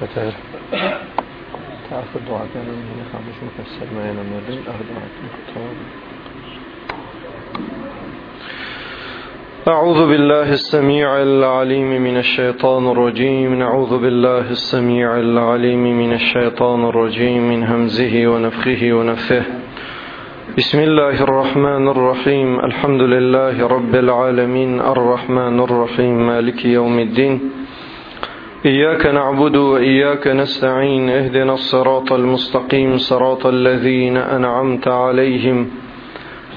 تعرف الدعاء كان يعني من مكسر يعني ما أعوذ بالله السميع العليم من الشيطان الرجيم أعوذ بالله السميع العليم من الشيطان الرجيم من همزه ونفخه ونفه بسم الله الرحمن الرحيم الحمد لله رب العالمين الرحمن الرحيم مالك يوم الدين إياك نعبد وإياك نستعين اهدنا الصراط المستقيم صراط الذين أنعمت عليهم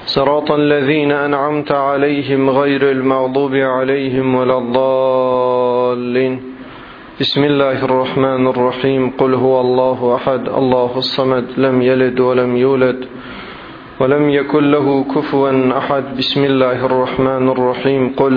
صراط الذين أنعمت عليهم غير المغضوب عليهم ولا الضالين بسم الله الرحمن الرحيم قل هو الله أحد الله الصمد لم يلد ولم يولد ولم يكن له كفوا أحد بسم الله الرحمن الرحيم قل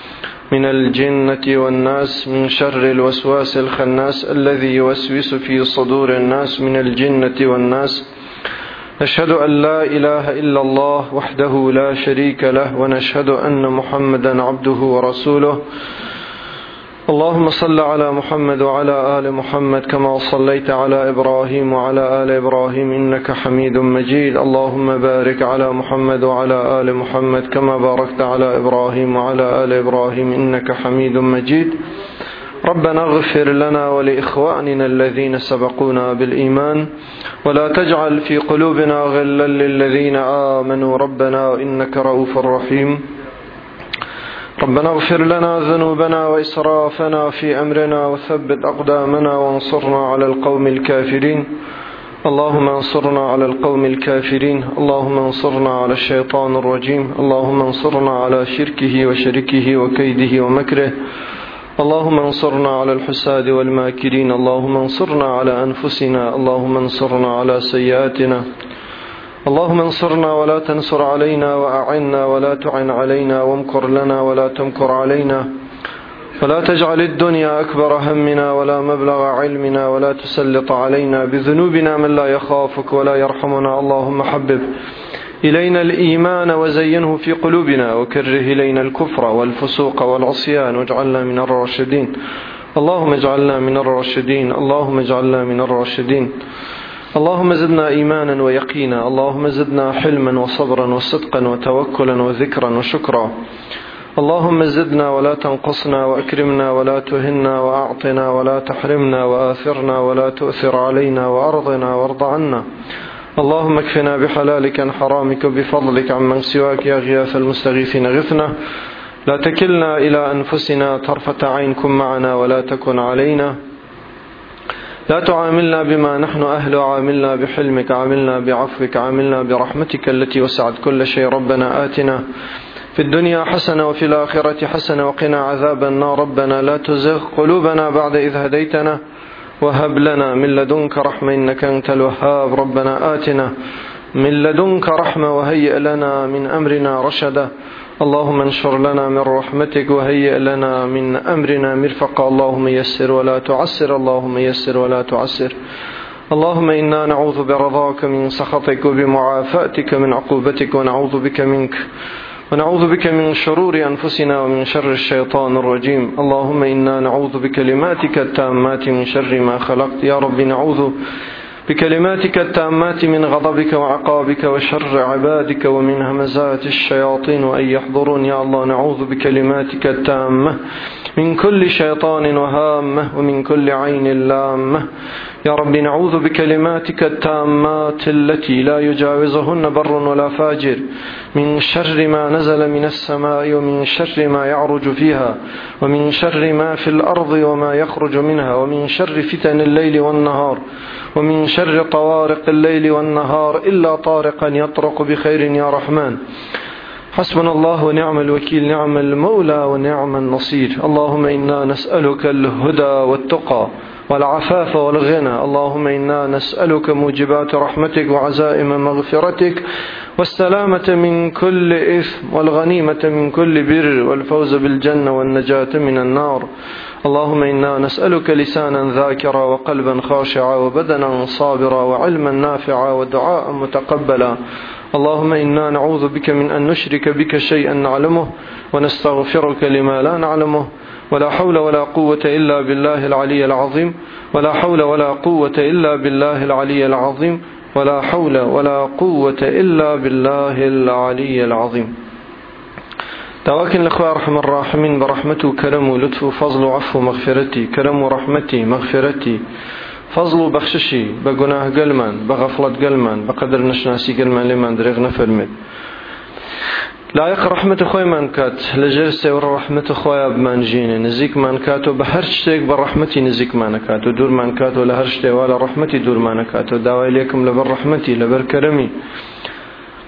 من الجنة والناس من شر الوسواس الخناس الذي يوسوس في صدور الناس من الجنة والناس نشهد أن لا إله إلا الله وحده لا شريك له ونشهد أن محمدا عبده ورسوله اللهم صل على محمد وعلى آل محمد كما صليت على إبراهيم وعلى آل إبراهيم إنك حميد مجيد اللهم بارك على محمد وعلى آل محمد كما باركت على إبراهيم وعلى آل إبراهيم إنك حميد مجيد ربنا اغفر لنا ولإخواننا الذين سبقونا بالإيمان ولا تجعل في قلوبنا غلا للذين آمنوا ربنا إنك رؤوف رحيم ربنا اغفر لنا ذنوبنا وإسرافنا في أمرنا وثبت أقدامنا وانصرنا على القوم الكافرين اللهم انصرنا على القوم الكافرين اللهم انصرنا على الشيطان الرجيم اللهم انصرنا على شركه وشركه وكيده ومكره اللهم انصرنا على الحساد والماكرين اللهم انصرنا على أنفسنا اللهم انصرنا على سيئاتنا اللهم انصرنا ولا تنصر علينا وأعنا ولا تعن علينا وامكر لنا ولا تمكر علينا ولا تجعل الدنيا أكبر همنا ولا مبلغ علمنا ولا تسلط علينا بذنوبنا من لا يخافك ولا يرحمنا اللهم حبب إلينا الإيمان وزينه في قلوبنا وكره إلينا الكفر والفسوق والعصيان واجعلنا من الراشدين اللهم اجعلنا من الراشدين اللهم اجعلنا من الراشدين اللهم زدنا إيمانا ويقينا اللهم زدنا حلما وصبرا وصدقا وتوكلا وذكرا وشكرا اللهم زدنا ولا تنقصنا وأكرمنا ولا تهنا وأعطنا ولا تحرمنا وآثرنا ولا تؤثر علينا وأرضنا وارض عنا اللهم اكفنا بحلالك عن حرامك وبفضلك عمن سواك يا غياث المستغيثين غثنا لا تكلنا إلى أنفسنا طرفة عينكم معنا ولا تكن علينا لا تعاملنا بما نحن أهل عاملنا بحلمك عاملنا بعفوك عاملنا برحمتك التي وسعت كل شيء ربنا آتنا في الدنيا حسنة وفي الآخرة حسنة وقنا عذاب النار ربنا لا تزغ قلوبنا بعد إذ هديتنا وهب لنا من لدنك رحمة إنك أنت الوهاب ربنا آتنا من لدنك رحمة وهيئ لنا من أمرنا رشدا اللهم انشر لنا من رحمتك وهيئ لنا من أمرنا مرفقا اللهم يسر ولا تعسر اللهم يسر ولا تعسر اللهم إنا نعوذ برضاك من سخطك وبمعافاتك من عقوبتك ونعوذ بك منك ونعوذ بك من شرور أنفسنا ومن شر الشيطان الرجيم اللهم إنا نعوذ بكلماتك التامات من شر ما خلقت يا رب نعوذ بكلماتك التامات من غضبك وعقابك وشر عبادك ومن همزات الشياطين وأن يحضرون يا الله نعوذ بكلماتك التامة من كل شيطان وهامة ومن كل عين لامة يا رب نعوذ بكلماتك التامات التي لا يجاوزهن بر ولا فاجر من شر ما نزل من السماء ومن شر ما يعرج فيها ومن شر ما في الأرض وما يخرج منها ومن شر فتن الليل والنهار ومن شر طوارق الليل والنهار إلا طارقا يطرق بخير يا رحمن حسبنا الله ونعم الوكيل نعم المولى ونعم النصير اللهم إنا نسألك الهدى والتقى والعفاف والغنى اللهم إنا نسألك موجبات رحمتك وعزائم مغفرتك والسلامة من كل إثم والغنيمة من كل بر والفوز بالجنة والنجاة من النار اللهم إنا نسألك لسانا ذاكرا وقلبا خاشعا وبدنا صابرا وعلما نافعا ودعاء متقبلا اللهم إنا نعوذ بك من أن نشرك بك شيئا نعلمه ونستغفرك لما لا نعلمه ولا حول ولا قوة إلا بالله العلي العظيم ولا حول ولا قوة إلا بالله العلي العظيم ولا حول ولا قوة إلا بالله العلي العظيم تواكن الأخوة رحم الراحمين برحمته كرمه لطفه فضل عفو مغفرتي كرمه رحمتي مغفرتي فضل بخششي بقناه قلمان بغفلة قلمان بقدر نشناسي قلمان لمن دريغ نفرمد لایق ڕحمت خوي کات لەژێر سێوە ڕحمت خۆیان بمانژینە نزیکمان کاتەوە بە هەر نزيك بە ڕحمەتی نزیکمانەکات و دوورمان کاتەوە تي ولا شتێوا دور من كات داوای لێکم لبر رحمتي لبر كرمي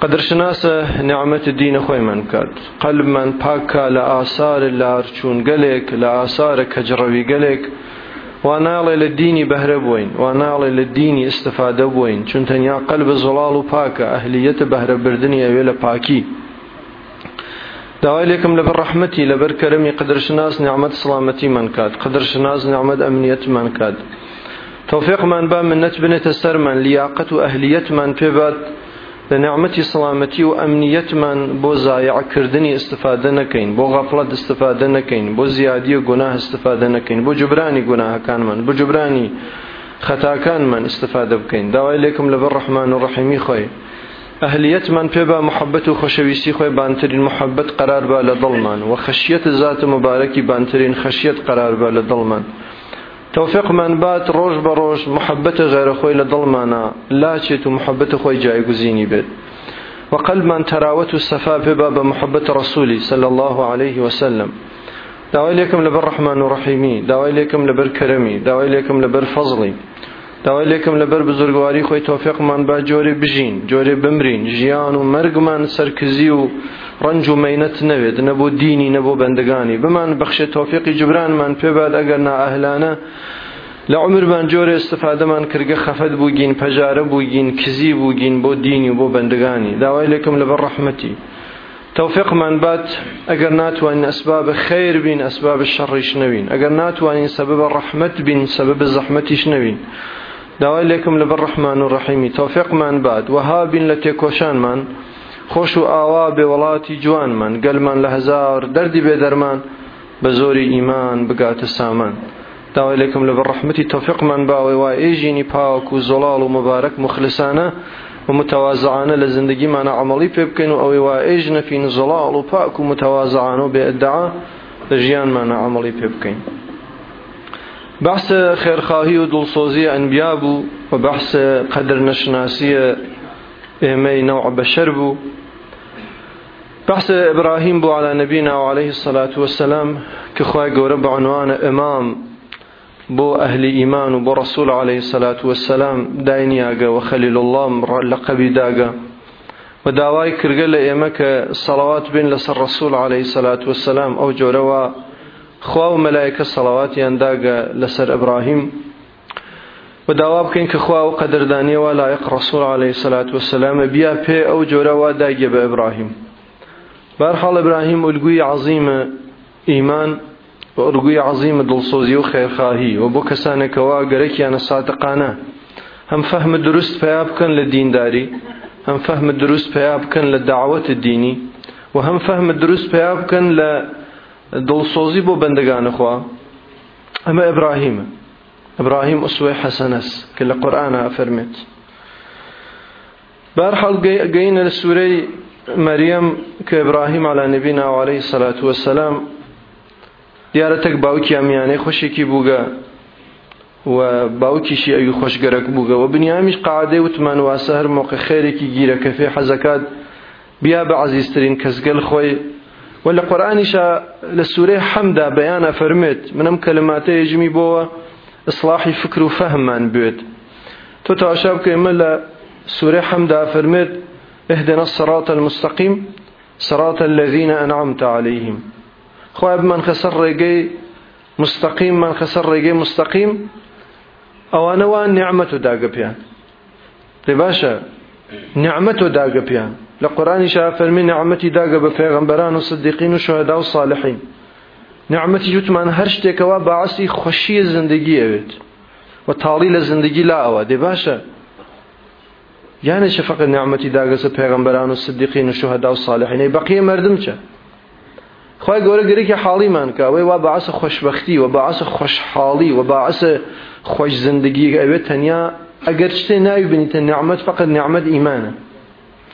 قدرشناسە نعممەتی دینە خۆیمان بکات قەلبمان پاکە لە ئاسارە لارچوون گەلێک لە ئاسارە کەجڕەوی گەلێک وا ناڵێ لە دینی بەهرە بووین وا ناڵێ لە دینی استفادە بووین چون تەنیا قەلب زڵال و پاکە ئەهلیەتە بەهرەبردننی ئەوێ لە پاکی داوای لێکم لەبەر ڕەحمەتی لەبەر کەرەمی قدرشناس نعممەد سلامەتیمان کات قدرشناس نعممەد ئەمنیەتمان کات تەوفێقمان با منەت بنێتە سەرمان لیاقەت و ئەهلیەتمان پێبات و لە نعممەتی سەلامەتی و ئەمنیەتمان بۆ زایعکردنی استفادە نەکەین بۆ غافڵەت استفادە نەکەین بۆ زیادی و گونا استفادە نەکەین بۆ جبرانی گوناهەکانمان بۆ جبرانی خەتاکانمان استفادە بکەین داوای لێکم لەبەر ڕحمان و ڕحیمی خۆی ئەهلیەتمان پێ با محەبەت و خۆشەویستی خۆی بانترین محەبەت قرار با لە دڵمان و خەشیەت زاتە مبارەکی بانترین خەشیەت قرار با لە دڵمان. توفيق من بات روش بروش محبت غير خوي لظلمانا لا تشيت محبت خوي جاي قزيني بيت وقلب من تراوت السفا بباب محبت رسولي صلى الله عليه وسلم دعوة إليكم لبر رحمن رحيمي دعوة إليكم لبر كرمي دعوة إليكم لبر فضلي داوای لێکم لەبەر بزرگواری خۆی تۆفێقمان با جۆرێ بژین جۆرێ بمرین ژیان و مەرگمان سەرکزی و ڕنج و مینەت نەوێت نەبوو دینی نەبوو بەندگانی بمان بەخشێت تۆفێقی جبرانمان پێبات ئەگەر نائهلانە لە عمرمان جۆرە استفادەمان کردگە خەفەت بووگین پەژارە بووگین کزی بووگین بۆ دینی و بۆ بەندگانی داوای لێکم لەبەر ڕەحمەتی توفقمان بات ئەگەر ناتوانین ئەسباب خیر بین ئەسباب شەڕیش نەوین ئەگەر ناتوانین سەبب ڕەحمت بین سەبب زەحمەتیش نەوین. داوای لێکم لەبەر ڕحمان و ڕحیمی تۆفێقمان باد وەها بین لە تێکۆشانمان خۆش و ئاوا بێوەڵاتی جوانمان گەلمان لە هزار دەردی بێدەرمان بە زۆری ئیمان بگاتە سامان داوای لێکم لەبەر ڕحمەتی تۆفیقمان باوەی وای ئێژینی پاوەک و زۆڵال و مبارەک مخلسانە و متەوازعانە لە زندگیمانە عملی پێ بکەین و ئەوەی وای ئێژ نەفین زۆڵال و پاک و متەوازعانە و بێعدا لە ژیانمانە عملی پێ بکەین. بحث خێرخواهی و دڵسۆزیە ئەنبیا بوو و بەحث قەدر نەشناسیە ئێمەی نەوع بەشەر بوو بحث ئبراهیم بوو على نەبینا و عليه الصلاة والسلام کە خوای گەورە بە عنوانە ئەمام بۆ ئەهلی ئیمان و بۆ ڕسول عليه الصلاة والسلام داینیاگە و خەلیل الله لە قەبی داگە و داوای کردگە لە ئێمە کە سەڵاوات بین لەسەر ڕسول عليه الصلاة والسلام ئەو جۆرەوە خوا و مەلایکە سەڵاواتیان داگە لەسەر ئەبراهیم بەداوا بکەین کە خوا و قەدردانیەوە لایەق ڕسوول عليه سەلات وسلامە بیا پێ ئەو جۆرەوا داگێ بە ئەبراهیم بارحاڵ ئەبراهیم ئولگوی عظیمە ئیمان بە ئەرگوی عظیمە دڵسۆزی و خێرخاهی و بۆ کەسانێکەوە گەرەکیانە ساتەقانە هەم فەحمە دروست پیا بکەن لە دینداری هەم فەحمە دروست پیا بکەن لە داوەتە دینی و هەم فەحمە دروست پیا بکەن لە دڵسۆزی بۆ بەندگانە خوا ئەمە ئەبراهیمە ئەبراهیم ئوسوی حەسەنەس کە لە قورآانە فەرمێت بارحەڵ گەینە لە سوورەی مەریەم کە ئەبراهیم على نبی ناوارەی سەلات وەسەسلام دیارە تەک باوکی ئەمیانەی خۆشێکی بووگە و باوکیشی ئەوی خۆشگەرەک بووگە و بنیامیش قاعدەی وتمان واسە هەر مۆقع خێرێکی گیرەکە فێ حەزەکات بیا بە عزیزترین کەسگەل خۆی ولا شا للسورة حمدا بيانا فرمت من أم كلمات يجمي بوا إصلاح فكر وفهم عن بيت تو تعشاب كيما سورة حمدا فرمت اهدنا الصراط المستقيم صراط الذين أنعمت عليهم خواب من خسر رقي مستقيم من خسر رقي مستقيم أو أنا وان نعمة داقبيان يعني. باشا نعمة داقبيان يعني. لە قورانی شا فەرمی نعممەتی داگە بە پێغمبەران و سدیقین و شوهدا و صالحین نعممەتی جوتمان هەر شتێکەوە باعسی خوشی زندگی ئەوێت و تاڵی لە زندگی لا ئەوە دێ باشە یانە چە فقط نعممەتی داگەسە پێغمبەران و سدیقین و شوهدا و صالحینەی بەقیە مردم چە خی گەورە گەرەی حاڵیمان کە ئەوەی وا بەعسە خۆشببختی و بەعسە خۆشحاڵی و بەعسە خۆش زندگی ئەوێت تەنیا ئەگەر شتێ ناوی بنیتە نعممەد فقط نعممەد ئیمانە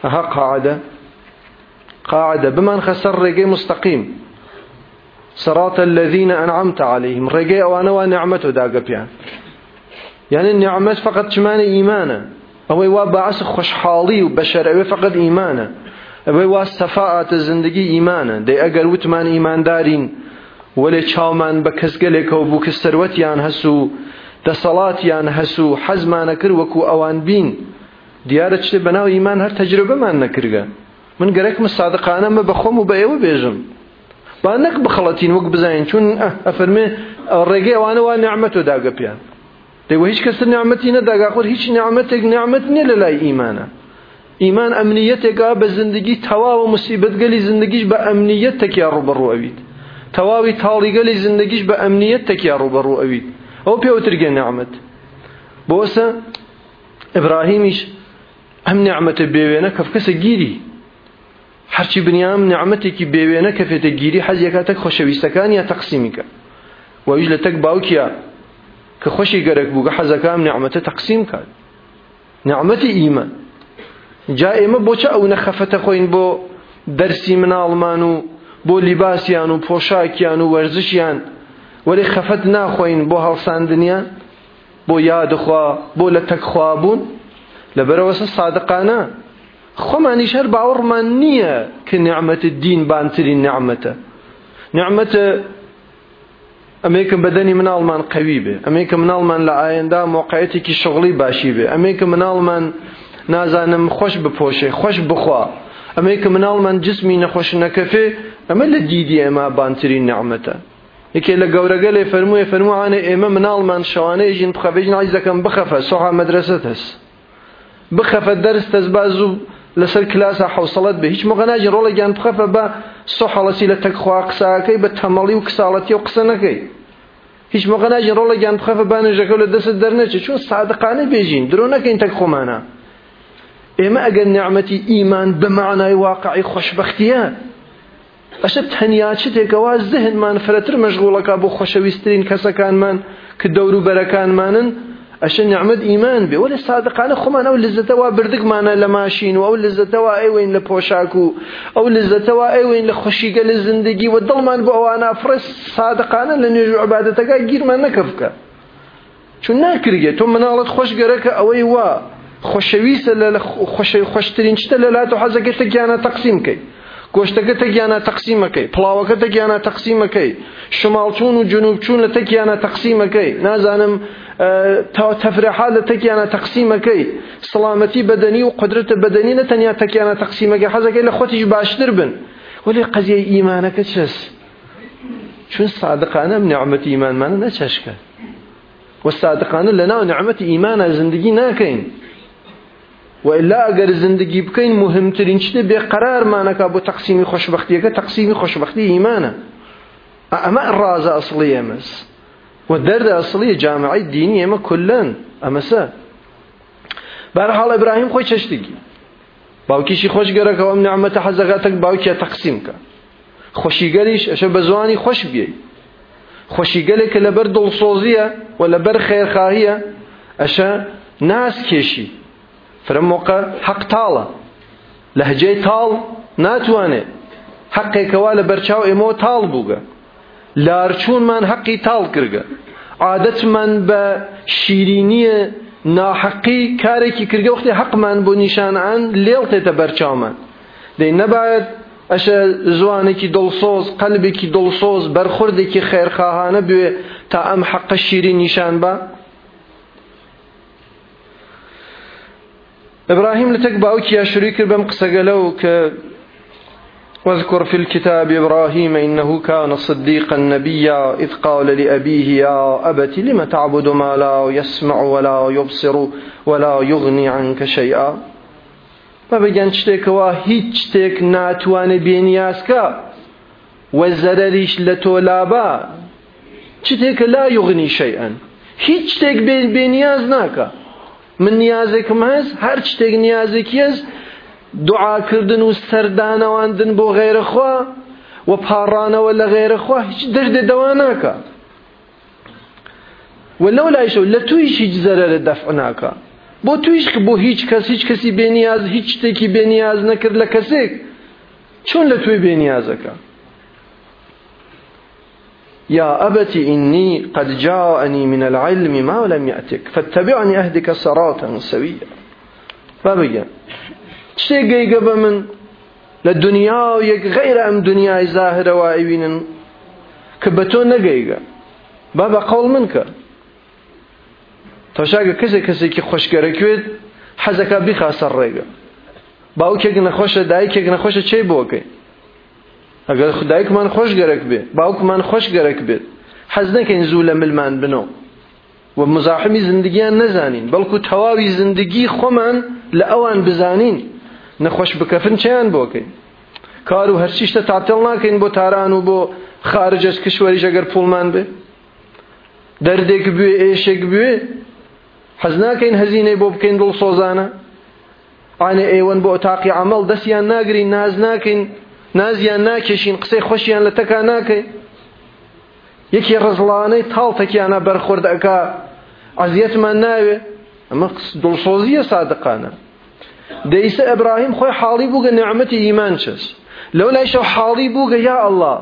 ها قاعدة قاعدة بمن خسر رجي مستقيم صراط الذين أنعمت عليهم رجي وأنا ونعمته داقب يعني يعني النعمة فقط شمان إيمانا أو يوا بعث خش حالي وبشر أو فقط إيمانا أو يوا صفاءة زندقي إيمانا دي أقل وتمان إيمان دارين ولا شامان بكسجلك أو بكسروت يعني هسو دصلات يعني هسو هەسوو حەزمانە کرد أوان بين دیارە چێ بەناو ئیمان هەر تەجربەمان نەکردگە من گەرەکمە سادقانەمە بە خۆم و بە ئێوە بێژم با نەک بخەڵەتین وەک بزانین چون ئەفەرمێ ڕێگەی ئەوانە وا نعممە و داگە پێیان دەیوە هیچ کەس نعممەتی نەداگاخۆر هیچ نعممەتێک نعممەت نیە لە لای ئیمانە ئیمان ئەمنیەتێکا بە زندگی تەواوە مسیبەت گەلی زندگیش بە ئەمنیەت تەکیا ڕوبڕوەویت تەواوی تاڵیگەلی زندگیش بە ئەمنیەت تەکیا ڕوبڕوەویت ئەو پێوترگە نعممەت بۆسە ئبراهیمیش ئەم نعممەتە بێوێنە کە کەسە گیری هەرچی بنیام نعممەتێکی بێوێنە کە فێتە گیری حەزیەکاتە خۆشەویستەکان یا تەقسیمیکە وەویش لە تەک باوکیە کە خۆشی گەرەک بووگە حەزەکان نعممەتە تەقسیم کات نعممەتی ئیمە جا ئێمە بۆچە ئەو نەخەفەتە خۆین بۆ دەرسی مناڵمان و بۆ لیباسیان و پۆشاکیان و وەرزشیان وەری خەفەت ناخۆین بۆ هەڵساندنیان بۆ یادخوا بۆ لە تەکخوا بوون لەبەرەوە سادقانە خۆمانیش هەر باوەڕمان نییە کە نعممەتە دین بانترین نعممەتە نعممەتە ئەمێکم بەدەنی مناڵمان قەوی بێ ئەمێکە مناڵمان لە ئاەندا مۆقعەتێکی شغڵی باشی بێ ئەمێکە مناڵمان نازانم خۆش بپۆشێ خۆش بخوا ئەمەی کە مناڵمان جسمی نەخۆش نەکەفێ ئەمە لە دیدی ئێمە بانترین نعممەتە یکێ لە گەورەگە لێ فەرمووی فەرمووانە ئێمە مناڵمان شەوانەیەژین بخەبێژن عیز دەکەم بخەفە سۆها مەدرسەت هەست بخەفە دەرس دەستباز و لەسەر کلاسە حوسڵەت بێ هیچ مۆغەناژی ڕۆڵێکیان بخەفە بە سەحڵەتی لە تەکخوا قساکەی بە تەمەڵی و کساڵەتی و قسە نەکەی هیچ مۆغەناژی ڕۆڵێکیان بخەفە بانێژەکە لە دەست دەرنەچێت چۆن سادقانە بێژین درۆ نەکەین تەکخۆمانە ئێمە ئەگەر نعمەتی ئیمان بەمانای واقعی خۆشببختیە ئەشە تەنیا چتێکەوە زهنمان فرەتر مەشغوڵەکە بۆ خۆشەویستترین کەسەکانمان کە دەوروبەرەکانمانن ئەش نعممەد ئیمان بێ وەلی سادقانە خۆمان ئەو لزتەوە بردگمانە لە ماشین و ئەو لزتەوە ئەوین لە پۆشاک و ئەو لزتەوە ئەوین لە خۆشیگە لە زندگی و دڵمان بۆ ئەوانە فرست سادقانە لە نوێژ عبادەتەکە گیرمان نەکە بکە چون ناکرێت تۆ مناڵت خۆشگەرەکە ئەوەی وا خۆشەویستە لە خۆشترین شتە لە لات و حەزەکەتە گیانە تەقسیم بکەیت گۆشتەکە تەگیانە تەقسیمەکەی پڵاوەکە تەگیانە تەقسیمەکەی شماڵچوون و جنوبچوون لە تەکیانە تەقسیمەکەی نازانم تفريحات لتكيانا تقسيمك سلامتي بدني وقدرة بدني نتنيا تكيانا تقسيمك حزك إلا خوتيش باشتر بن ولي قضية إيمانك تشس شون صادقانا بنعمة إيمان مانا نتششك والصادقانا لنا نعمة إيمانا زندقي ناكين وإلا أجر زندگی بکەین مهمترین چتە بێقرار مانەکە بۆ تەقسیمی خۆشببختیەکە تەقسیمی خۆشببختی ئیمانە أما الرازة ئەسڵی مس والدرد أصلية جامعي دينية ما كلان أمسا بارحال إبراهيم خوي تشتكي باوکیشی خۆشگەرەکە ئەم نعممەتە حەزەکەتەک باوکیە تەقسیم کە خۆشیگەلیش ئەشە بە زوانی خۆش بیەی خۆشیگەلێکە لەبەر دڵسۆزیە و لەبەر خێرخاهیە ئەشە ناس کێشی فرەمۆقە حەق تاڵە لە هەجێی تاڵ ناتوانێت حەقێکەوە لە بەرچاو ئێمەوە تاڵ بووگە لارچوونمان حەقی تاڵ کردگە عادەتمان بە شیرینیە ناحەقی کارێکی کردگە وختی حەقمان بۆ نیشانان لێڵ تێتە بەرچاومان دەی نەباید ئەشە زوانێکی دڵسۆز قەلبێکی دڵسۆز بەرخوردێکی خێرخواهانە بوێ تا ئەم حەقە شیری نیشان بە ئبراهیم لە تەک باوکی یا شوری کرد بەم قسەگەلە و کە واذكر في الكتاب إبراهيم إنه كان صديقا نبيا إذ قال لأبيه يا أبت لم تعبد ما لا يسمع ولا يبصر ولا يغني عنك شيئا ما بگەن شتێکەوە هیچ شتێک ناتوان بين ياسكا زەرریش لە تۆلابا شتێکە لا یغنی شەیئەن هیچ بين بين ياسناكا من نيازك ماز هر شتێک نيازك يز دعا کردن و بو غیر خوا و پاڕانەوە لە غێرەخوا هیچ درد دەوا ناکات و لەو لایشەو لە توی هیچ زەرەرە دەفع ناکات بۆ تویش بۆ هیچ کەس هیچ کەسی بینیاز هیچ شتێکی بینیاز نەکرد لە چون لطوی لە توی یا يا ابتی إني قد جاءني من العلم ما ولم يأتك فاتبعني أهدك صراطا سويا فبين شتێک گەیگە بە من لە دنیا و یەک غەیرە ئەم دنیای زاهرەوە ئەیبینن کە بە تۆ نەگەیگە با بە قەڵ من کە تەشاگە کەسێک کەسێکی خۆشگەرەکوێت حەزەکە بیخاسەر ڕێگە باوکێک نەخۆشە دایکێک نەخۆشە چی بۆکەی ئەگەر خدایکمان خۆش گەرەک بێ باوکمان خۆش گەرەک بێت حەز نەکەین زوو لە ملمان بنەوە و مزاحمی زندگیان نەزانین بەڵکو تەواوی زندگی خۆمان لە ئەوان بزانین نەخۆش بکەفن چیان بۆکەین کار و هەرچی شتە تاتەڵ ناکەین بۆ تاران و بۆ خارجەس کشوەریش ئەگەر پوڵمان بێ دەردێک بوێ ئێشێک بوێ حەز ناکەین هەزینەی بۆ بکەین دڵ سۆزانە ئاێ ئێوەن بۆ ئۆتاقی عمل دەستیان ناگرین ناز ناکەین نازیان ناکێشین قسەی خۆشیان لە تەکا ناکەین یەکی ڕزڵانەی تاڵتەکیانە بەرخۆردەکە عزیەتمان ناوێ ئەمە دڵسۆزیە سادقانە دەئیسە ئەبراهیم خۆی حاڵی بووگە نعممەتی ئیمان چست لەو لای شەو حاڵی بووگە یا ئەله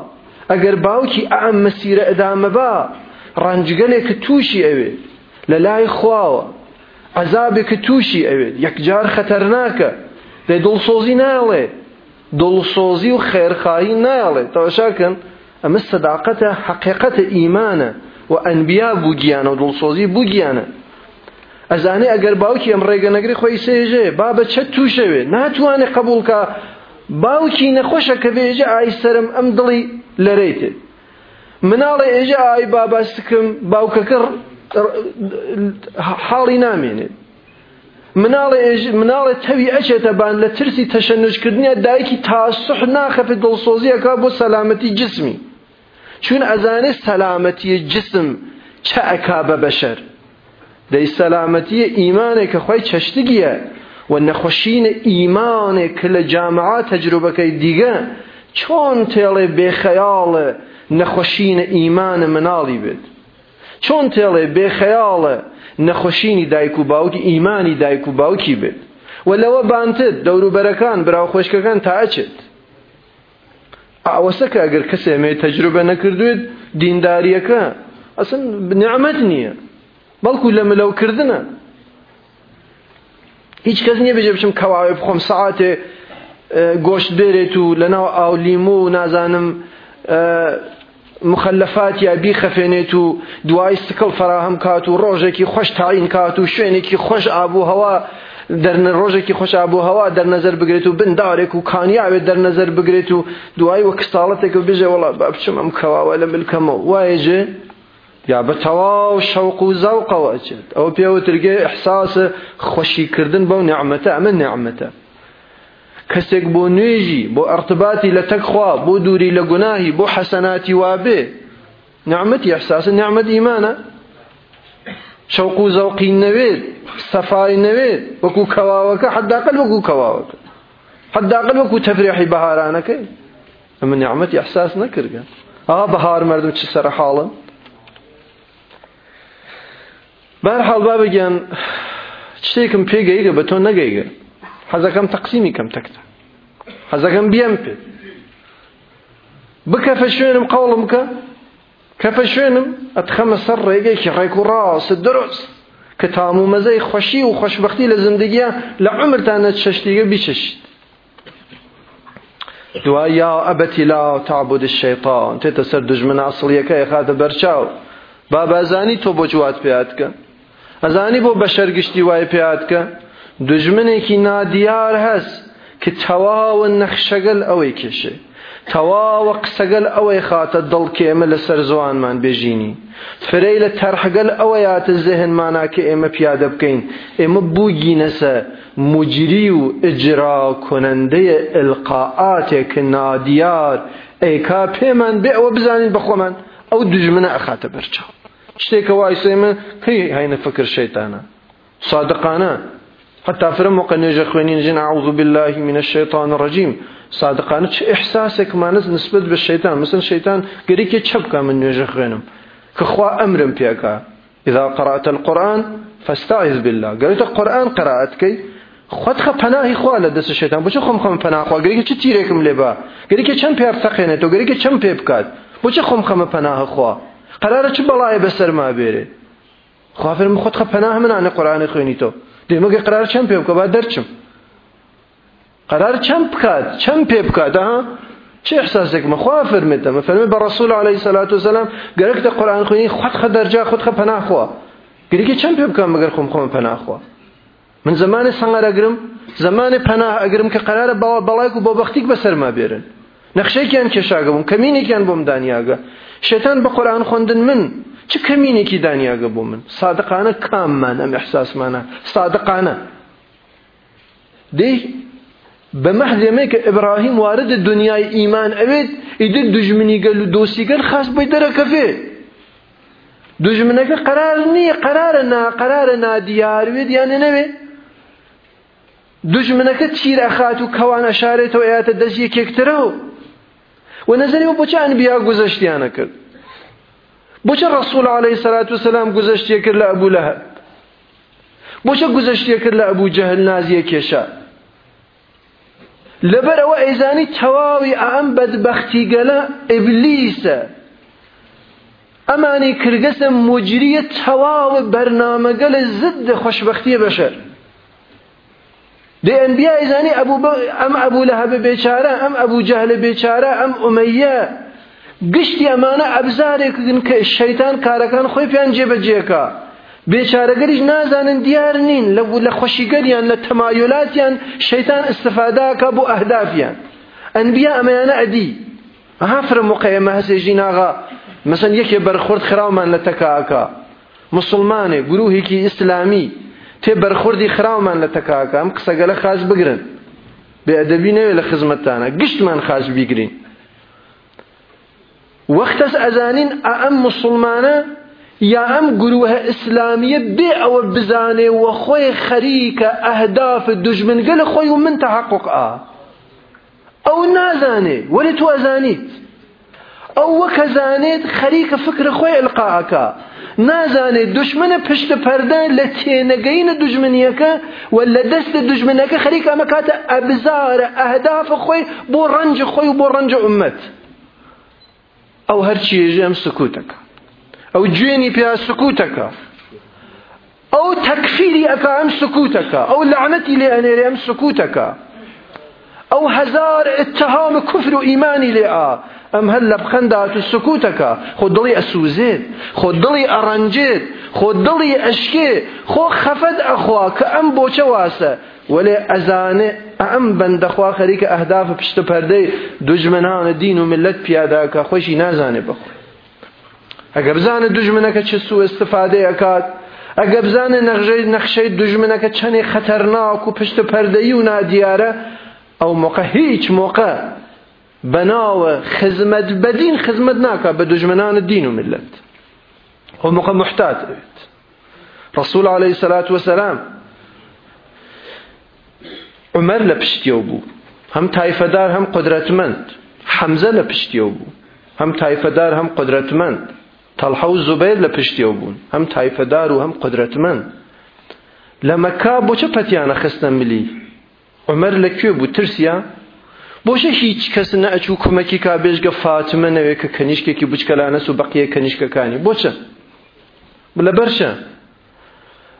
ئەگەر باوکی ئەم مەسیرە ئەدامە با ڕنجگەلێککە تووشی ئەوێ لە لای خواوە عەذابێککە تووشی ئەوێت یەکجار خەتەرناکە دێ دڵسۆزی ناڵێ دڵسۆزی و خێرخایی ناڵێ تەوەشاکەن ئەمە سەداقەتە حەقیقەتە ئیمانە و ئەنبیا بووگیانە و دڵسۆزی بووگیانە ئەزانێ ئەگەر باوکی ئەم ڕێگەنەگری خۆی سێژێ با بە چە تووشەوێ ناتوانێ قبولکە باوکی نەخۆشە کە بێژە ئایسەرم ئەم دڵی لەرەیتێ مناڵێ ئێژە ئای باباستکم باوکەکە حاڵی نامێنێت مناڵێ مناڵێ تەوی ئەچێتە بان لە ترسی تەشەنجکردنیە دایکی تاسوح ناخەفێ دڵسۆزیەکە بۆ سەلامەتی جسمی چون ئەزانێ سەلامەتی جسم چە ئەکا بە بەشەر دەی سەلامەتیە ئیمانێک کە خۆی چەشتگیە و نەخۆشینە ئیمانێک کە لە جامعات تەجروبەکەی دیگە چۆن تێڵێ بێخەیاڵە نەخۆشینە ئیمانە مناڵی بێت چۆن تێڵێ بێخەیاڵە نەخۆشینی دایک و باوکی ئیمانی دایک و باوکی بێت و لەوە بانتت دەوروبەرەکان براوخۆشکەکان تاچێت ئاوەسەکە ئەگەر کەسێ مێ تەجروبە نەکردوێت دینداریەکە ئەسن نعممەد نییە بەڵکو لە ملەوکردنە هیچ کەس نییە بێژێ بچم کەواوێ بخۆم سعاتێ گۆشت بێرێت و لەناو ئاو لیمو و نازانم مخلفات یا بیخەفێنێت و دوای سکڵ فراهم کات و ڕۆژێکی خۆش تاین کات و شوێنێکی خۆش ئابوو هەوا دەرنە ڕۆژێکی خۆشابوو هەوا دەرنەزەر بگرێت و بندارێک و کانیاوێت دەرنەزەر بگرێت و دوای وە کستاڵەتێک و بژێ وڵات با بچم ئەم کەواوە لە ملکەمەوە وایەژێ یا بە تەواو شەوق و زەوقەوە ئەچێت ئەو پێوەترگێ ئەحساسە خۆشیکردن بەو نعممەتە ئەمە نعممەتە کەسێک بۆ نوێژی بۆ ئەرتباتی لە تەکخوا بۆ دووری لە گوناهی بۆ حەسەناتی وابێ نعممەتی ئەحساسە نعممەد ئیمانە شەوق و زەوقی نەوێت سەفای نەوێت وەکو کەواوەکە حداقل وەکو کەواوەکە حداقل وەکو تەفریحی بەهارانەکەی ئەمە نعممەتی ئەحساس نەکردگەن ئا بەهار مردم چ سەرە حاڵن بەر حڵبا بگیان شتێکم پێگەیگە بە تۆ نەگەیگە حەزەکەم تەقسیمی کەم تەکتە حەزەکەم بیان پێ بکەفە شوێنم قەوڵم کە کەفە شوێنم ئەتخەمە سەر ڕێگەیکی ڕێک و ڕاستە دروست کە تام و مەزەی خۆشی و خۆشببختی لە زندگیە لە عمرتانە چەشتیگە بیچشت دوای یا ئەبەتی لا تابود الشەیطان تێتە سەر دژمنە ئەسڵیەکە یخاتە بەرچاو بابازانی تۆ بۆ جوات پێات کە ئەزانی بۆ بەشەرگشتی وای پێات کە دژمنێکی نادیار هەست کە تەواوە نەخشەگەل ئەوەی کێشێ تەواوە قسەگەل ئەوەی خاتە دڵکە ئێمە لەسەر زوانمان بێژینی فرەی لە تەرحگەل ئەوەیاتە زەهنماناکە ئێمە پیادە بکەین ئێمە بووگینەسە مجری و ئجرا کۆنەندەیە ئلقاعاتێک نادیار ئەیکا پێمان بێ ئەوە بزانین بەخۆمان ئەو دژمنە ئەخاتە بەرچاو شتێکە وایسێ من هی هەینە فکر شەیتانە حتى حتا فرم وقت نوێژە خوێنینژین اعوذ بالله من الشيطان الرجيم صادقانە چ ئحساسێکمانز نسبت بە شەیتان مثل شەیتان گەریکێ چە بکە من نوێژە خوێنم كخوا خوا ئەمرم إذا قرأت القرآن فاستعذ بالله قالت القرآن قراءتك خود خ پناهی خوا لە دەست شێتان بچ خۆم خەم پناخوا گەریکە چ تیرێکم لێ بە گەریکە چەند پێ تو و گەریکە چەند پێ بکات بچ خۆم خەمە قرارە چ بەڵایە بەسەر ما بێرێ خوافرم خۆت خە پەنا منانە قورآانی خوێنی تۆ دێمەگە قرار چەند پێ بکە با دەرچم قرار چەند بکات چەند پێ بکات ها چه احساسك ما خواه فرمت ما فرمت بالرسول عليه الصلاة والسلام قرأت القرآن خويني خد خد درجة خد خد پناه خواه قرأت كم بيبكم مگر خوم خوم پناه خواه من زمان سنگر اگرم زمان پناه اگرم که قرار بلایک و بابختیک بسر ما بیرن نقشه کن کشاگه بوم کمینی کن بوم دانیاگه شێتان بە قورآن خوندن من چ کەمینێکی دانیاگە بۆ من سادقانە کاممان ئەم ئەحساسمانە سادقانە دەی بە مەحزێمەی کە ئبراهیم واردە دنیای ئیمان ئەوێت ئیدر دژمنی گەل و دۆسیگەر خاص بەی دەرەکەفێ دژمنەکە قرار نییە قرارە ناقرارە نادیاروێت یانە نەوێ دژمنەکە چیرەخات و کەوانە شارێتەوە ئەیاتە دەست یەکێکترەوە و نظری و بچه انبیا گذشتیانه يعني کرد بچه رسول علیه صلات و سلام گذشتیه کرد لأبو لهب بچه گذشتیه کرد لأبو جهل نازیه کشا لبر او ایزانی تواوی ام بدبختی گله ابلیسه امانی کرگس مجریه تواو برنامه گله ضد خوشبختی بشر دي انبياء زاني أبو ب... أم أبو لهب بيشارة أم أبو جهل بيشارة أم أمية قشتي أمانة أبزارك انك الشيطان كاركان خوي بيان جيب جيكا بيشارة قريج نازان ديار نين لخوشي قريان لتمايلاتيان شيطان استفاداك أبو أهدافيان أنبياء ما انا أدي هافر مقيمة هسيجين جيناغا مثلا يكي برخورد خراومان لتكاكا مسلمانه گروهی که اسلامی تێ بەرخوردی خراومان لە قصه قسەگەلە خاش بگرن بێدەبی نەوێت گشت من خاز خاش وقت وەختەس ئەزانین ام مسلمانە یا ئەم گروهە ئیسلامیە بێ ئەوە بزانێ وە خۆی خەریکە اهداف دجمن لە خۆی و من تحقق ا او نازانه وەری تو ئەزانیت ئەو وەکە زانێت خەریکە فکر نازانێ دشمنە پشتە پەردە لە تێنەگەینە که و لدست دەستە که خریق اما کاتە ابزار اهداف خوی بو رنج خوی و بۆ ڕەنجە ئومەت ئەو هەرچی ژێم سکوتەکە ئەو جوێنی پیا سکوتەکە ئەو تەکفیری ئەکە ئەم سکوتەکە ئەو لەعنەتی لێ ئەنێرێ ئەم سکوتەکە ئەو هزار اتهام و کوفر و ئیمانی لێ ئا ئەم هەر لە بخەندات و سکوتەکە خۆ دڵی ئەسووزێت خۆ دڵی ئەڕەنجێت خۆ دڵی ئەشکێ خۆ خەفەت ئەخوا کە ئەم بۆچە واسە وەێ ئەزانێ ئەم بەندەخوا خەریکە ئەهداف پشتە پەردەی دوژمنانە دین و ملت پیاداکە خۆشی نازانێ بخۆ ئەگە بزانە دوژمنەکە چه سوء استفادەی ئەکات ئەگە بزانە نەخژەی نەخشەی دوژمنەکە چەندێک خەتەرناک و پشتە پەردەیی و نادیارە او موقع هیچ موقع بناو خدمت بدین خدمت ناکا به دجمنان دین و ملت او موقع محتاط بود رسول عليه الصلاة والسلام عمر او بود هم دار هم قدرتمند حمزه او بود هم دار هم قدرتمند طلحه و زبیر او بود هم دار و هم قدرتمند لما بو چه پتیانه خستن ملی عمر لەکوێ بوو ترسیە بۆشە هیچ کەس نە ئەچوو کومەکی کا بێژگە فاتمە نەوێ کە کەنیشکێکی بچکەلانەس و بەقیە کەنیشکەکانی بۆچە لەبەرشە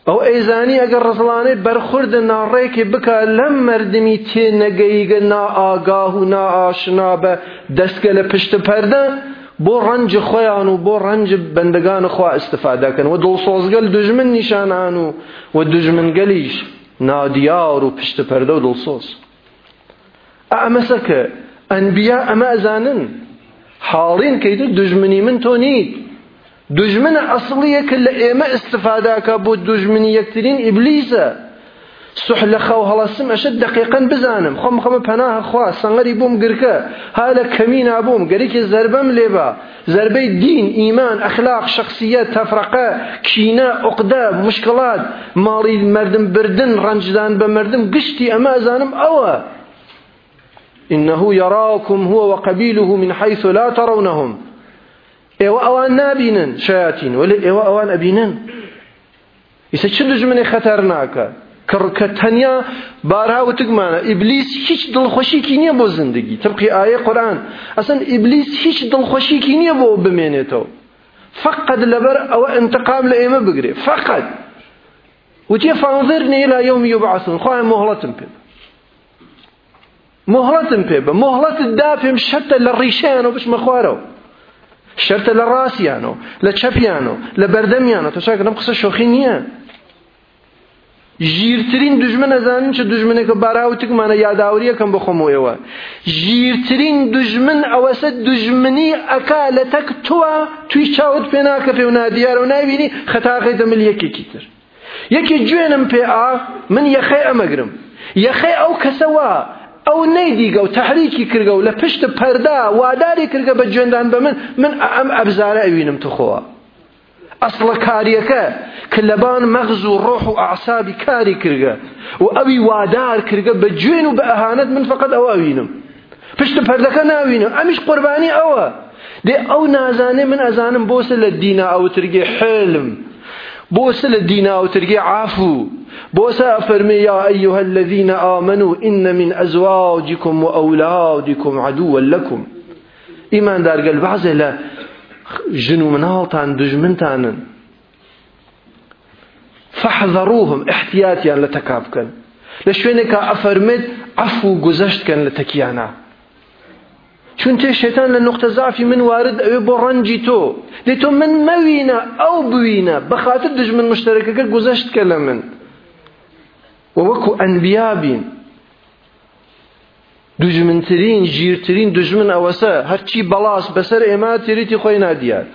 ئەو ئەیزانی ئەگەر ڕزڵانەی بەرخوردە ناڕێکی بکە لەم مردمی تێ نەگەیگە نائگاه و نائاشنا بە دەستکە لە پشتە پەردە بۆ ڕەنج خۆیان و بۆ ڕەنج بەندگان خوا استفادەکەن و دڵسۆزگەل دژمن نیشانان و و دژمنگەلیش نادیار و پشت پرده و دڵسۆز ئەمەسەکە ئەنبیا ئەمە ئەزانن حاڵین کەیت دژمنی من تۆ نیت دژمنە ئەسڵیەکە لە ئێمە استفاداکە بۆ دژمنی یەکترین ئیبلیسە سحلخه و اشد دقیقا بزانم خم پناه خوا سنگری بوم گرکه حالا لە کەمی گری که زربەم لێبە زربەی دین ایمان اخلاق شخصیت تفرقه کینه اقدام مشکلات مالی مردم بردن ڕەنجدان به مردم گشتی اما ئەزانم آوا إنه يراكم هو وقبيله من حيث لا ترونهم ایو أوان نابينا شياطين ولی ایو أوان أبينا يسا شلج جمله خطرناکه بارها تەنیا إبليس هيش دل هیچ كينيا بو بۆ تبقى آية قرآن أصلا إبليس هيش دل دڵخۆشیکی كينيا بو بمێنێتەوە فقط لبر أو انتقام لە ئێمە بگرێ فقط وتي فانظرني إلى يوم يبعثون خوای مهڵەتم پێ مهڵەتم پێ بە مهڵەتت دا پێم شەتە لە ڕیشەیانەوە بچمە خوارەوە شەرتە لە ڕاستیانەوە لە چەپیانەوە لە ژیرترین دژمن ئەزانین چە دژمنێکە باراوتکمانە یاداوریەکەم بخۆمەوەەوە ژیرترین دژمن ئەوەسە دژمنی ئەک لە تەک توە توی چاوت پێ ناکە پێ و نادیارە و ناوینی خەتاقی دەمل یەکێکی تر یەکی گوێنم پێ ئا من یەخێ ئەمەگرم یەخێ ئەو کەسەوە ئەو نەیدیگە و تحریکی کردگە و لە پشت پەردا واداری کردگە بە گوێندان بە من من ئەم ئەبزارە ئەوینم توخۆوە اصل كاريكا كلبان مغزو مەغز واعصاب كاري كرغا وابي وادار كرغا بجوين وباهانات و بە ئەهانەت من فقط ئەوەوینم پشتە پەردەکە ناوینم ئەمیش قوربانی ئەوە دێ ئەو من ازانم بوسل الدين او ترقي حلم بوسل الدين او ترقي عفو بوسا فرمي يا أيها الذين آمنوا إن من أزواجكم وأولادكم عدوا لكم إيمان دار قلب عزله جنو من هالتان دژمنتانن من تانن لە احتياطيا لتكابكن لە شوێنێکە عفو ئەف و لتكيانا لە تەکیانە چون تێ شێتان من وارد او بۆ تو لتو من مەوینە او بوینە بەخاتر دژمن من گوزەشتکە لە من ووكو انبيابين بین دوژمنترین ژیرترین دژمن ئەوەسە هەرچی بەڵاس بەسەر ئێمە تێریتی خۆی نادیات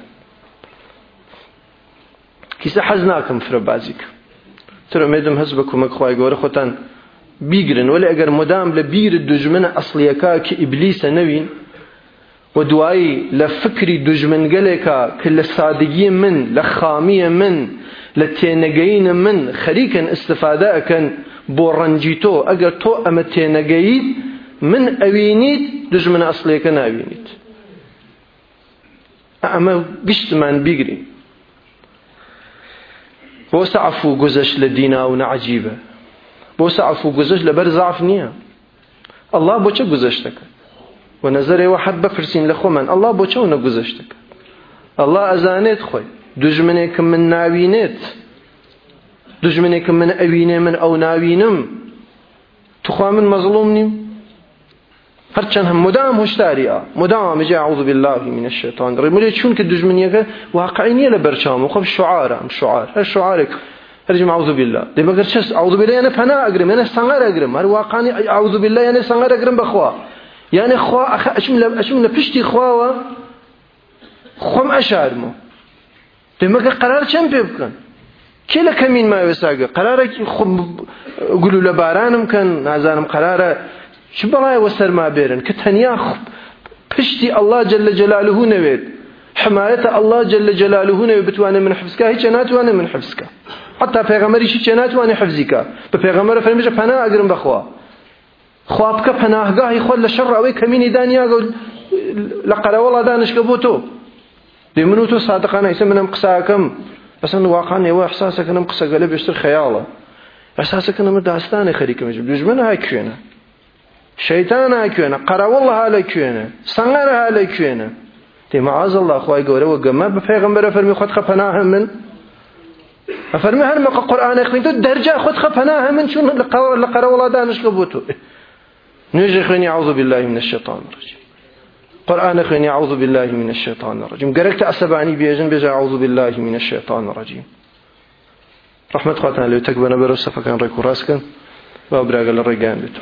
کیسە حەز ناکەم فرە بازیک ترمێدم هەست بە کومەک خخوای گەورە خۆتان بیگرن ولی ئەگەر مدام لە بیر دژمنە ئەسلیەکە کە ئیبلیسە نەوین و دوایی لە فکری دژمنگەلێکە کە لە سادگی من لە خامیە من لە تێنەگەینە من خەریکن استفادە ئەکەن بۆ ڕەنجی تۆ ئەگەر تۆ ئەمە تێنەگەیت من اوينيت دژمنە من ناوینیت ئەمە گشتمان بیگرین بۆ سەعف و گوزەش لە دینا و نەعجیبە بۆ الله و گوزەش لەبەر زعف نییە ئەلله بۆچە گوزەشتەکە و نەزەرەوە حەت الله لە خۆمان ئەلله من ناوينيت دژمنێکم من ئەوینێ من أو ناوینم توخوا من مظلوم نيم هرچند هم مدام هشداریە مدام جا عوض بالله من الشیطان الرجيم ولی چون که کە دژمنیەکە واقعی نیه لبرچام و خب شعارە هم شعار هر هەر شعارێک هەرجم عوض بالله دێ مەگەر چەس عوض بالله یعنی پەنا اگرم یعنی سنگر اگرم هر واقعی عوض بالله یعنی سنگر اگرم بخوا یعنی خوا اشم لە اشم لە پشتی و خم اشارم دێ مەگەر قرار چەند پێ کن کێ لە ما ماوێ قراره قرارێکی گلو لە بارانم کن نازنم قراره چ وسر ما بيرن کە تەنیا پشتی الله جل جلاله جەلالهوو نەوێت حمایەتە ئەله جل جلاله جەلالهوو نەوێت وانا من حفزکە هیچ ناتوانێت من حفزکە حتا پێغەمەریشی چێ ناتوانێت حفزیکە بە پێغەمەرە فەرمیژە پەنا ئەگرم بەخوا خواب بکە پەناهگاهی خۆت لە شەڕ ئەوەی کەمینی دانیاگە لە قەرەوەڵا دانشکە بۆ تۆ دێ من و بس سادقانە هیسە منم قساکەم بەسەن واقعان ێوە حساسەکەنم قسەگەلە بێشتر خەیاڵە ئەساسەکەنمە داستانی خەریکەمەش دژمن های کوێنە ها هاکوێنە قراول ها لە کوێنە سەنگارە ها لە کوێنە تێ مەعازله خخوای گەورەوە گەمە بەفێغمبەرە فەرمی خۆت خەپەناهە من ئەفەرمە هەرمەقە قورآانە خوێن تۆ دەرجا خۆت خەپەناهە من چون لقراول ها دانش بۆ نجي نوێژە اعوذ بالله من الشيطان الرجيم قرآن خيني أعوذ بالله من الشيطان الرجيم قرأت أسبعني بيجن بيجا أعوذ بالله من الشيطان الرجيم رحمة خواتنا لو تكبنا برسفة كان ريكو راسكن وابراغ الرجان بتو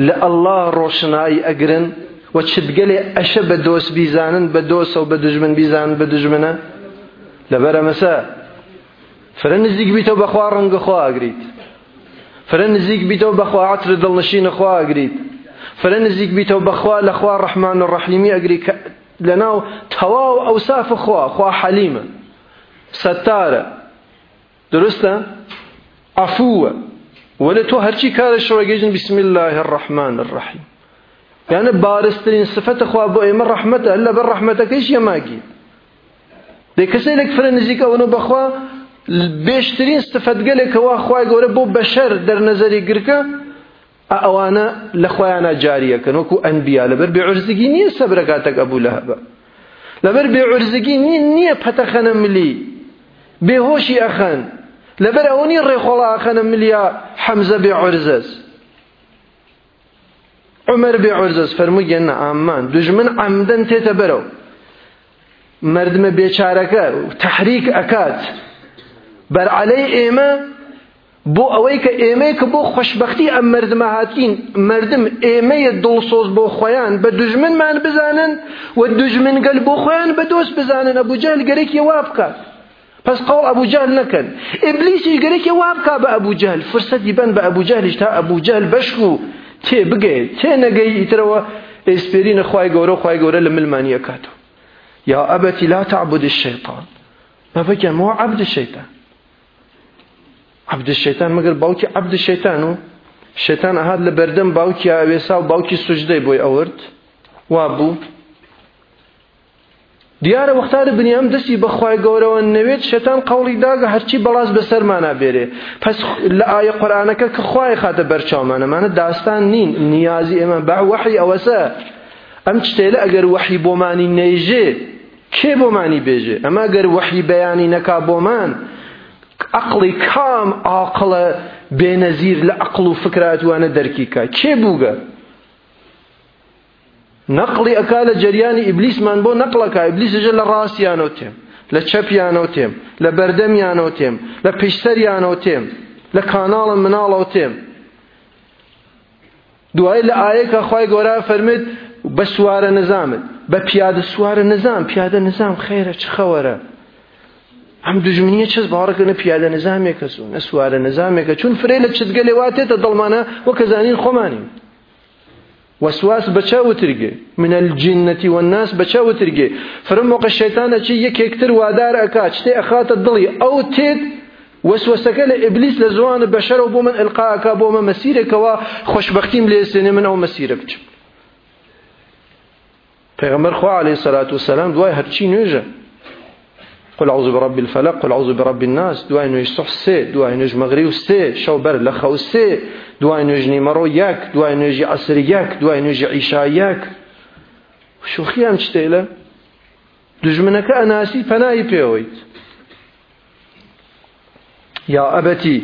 لله روشناي أجرن وتشتقلي أش بدوس و بدوس أو بیزانن به دجمنه لبره مساء فرن نزيق بيتو بخوا رنگ خوا أجريت فرن نزيق بيتو بخوا عطر دل نشين خوا أجريت فرن نزيق بيتو بخوا لخوا الرحمن الرحيمي أجري لناو تواو أوصاف خوا خوا حلیمه ستارة درسته عفوه ولی تو هر چی کارش رو گیجن بسم الله الرحمن الرحیم یعنی بارسترین صفت خواب بو ایمه رحمته هلا بر رحمتك ايش يماكي دی کسی لک فرنزی که اونو بخوا بیشترین صفت که بێشترین سفەتگەلێک کەوا خخوای گەورە بۆ بەشەر دەرنەزەری گرکە ئەوانە لە خۆیانە جاریەکەن وەکو ئەنبیا لەبەر بێعرزگی نییە سەبرەکاتێک ئەبوو لە هەبە لەبەر بێعرزگی نی نیه پەتەخەنە ملی به بێهۆشی ئەخەن لەبەر ئەوەنی ڕێخۆڵ ئاخەنە ملیا حمزه بی عرزز است عمر بی عرض است نه آمان دجمن عمدن تیت برو مردم بیچارکه تحریک اکات بر علی ایمه بو اوی که ایمه که بو خوشبختی ام مردم هاتین مردم ایمه دلسوز بو خویان به دجمن من بزنن و دجمن گل بو خویان به دوست بزنن ابو جهل گره که واب پس قول ابو جهل نكن ابليس يقريك وابكا بابو جهل فرصه يبان بابو جهل اشتا ابو جهل بشكو تي بقي تي نقي يتروا اسبرين اخواي قورو اخواي قورو لملمانيه كاتو يا ابتي لا تعبد الشيطان ما بكى مو عبد الشيطان عبد الشيطان مگر باوكي عبد الشيطان شيطان هذا لبردم باوكي اويسا باوكي سجده بوي اورد وابو دیارە وەختارە بنیام دەستی بەخوای گەورەوە نەوێت شەتان قوڵی داگە هەرچی بەڵاز بەسەرمانە بێرێ پس لە ئاە قورآانەکە کە خوای خاتە بەرچاومانەمانە داستان نین نیازی ئێمە بە وەحی ئەوەسە ئەم شتێلە ئەگەر وەحی بۆمانی نەیژێ کێ بۆمانی بێژێ ئەمە گەر وەحی بەیانی نەکا بۆمان عقلی کام ئاقلە بێنەزیر لە عقل و فکرات وانە دەرکیکە کێ بووگە؟ نەقلی ئەکا لە جریانی ئیبلیسمان بۆ نەقلەکە ئیبلیسجە لە ڕاستیانەوە تێم لە چەپیانەوە تێم لە بەردەمیانەوە تێم لە پێشتەریانەوە تێم لە کاناڵە مناڵەوە تێم دوای لە ئاەکە خی گۆرا فەرمت بە سوارە نەزانت بە پیادە سوارە نەزان پیادە نەزان خێرە چ خەوەرە ئەم دژمنیە چەس باڕەکەە پیادە نەزانێکە سو نە سوارە نەزانێکە چون فرێ لە چتگە لێواتێتە دڵمانە وە کەزانین خۆمانین وسواس بچاو ترگه من الجنه والناس ترگه فرمو فرموق الشيطان چې یک هکتر وادار اکا چې اخات ضلي او تید وسوسه له ابلیس له بشر او بومن القاء کا بوم مسیره کوا خوشبختیم له من او مسیره بچ پیغمبر خواه علی صلوات و سلام دوی هرچی نوجه قل أعوذ برب الفلق قل أعوذ برب الناس دعاء نجسح سي دعاء نج مغري سي شوبر لخو سي دعاء نج نمرو ياك دعاء نج عصر ياك دعاء نج عشاء ياك شو خيام تشتيلا دجمنك أناسي فناي بيويت يا أبتي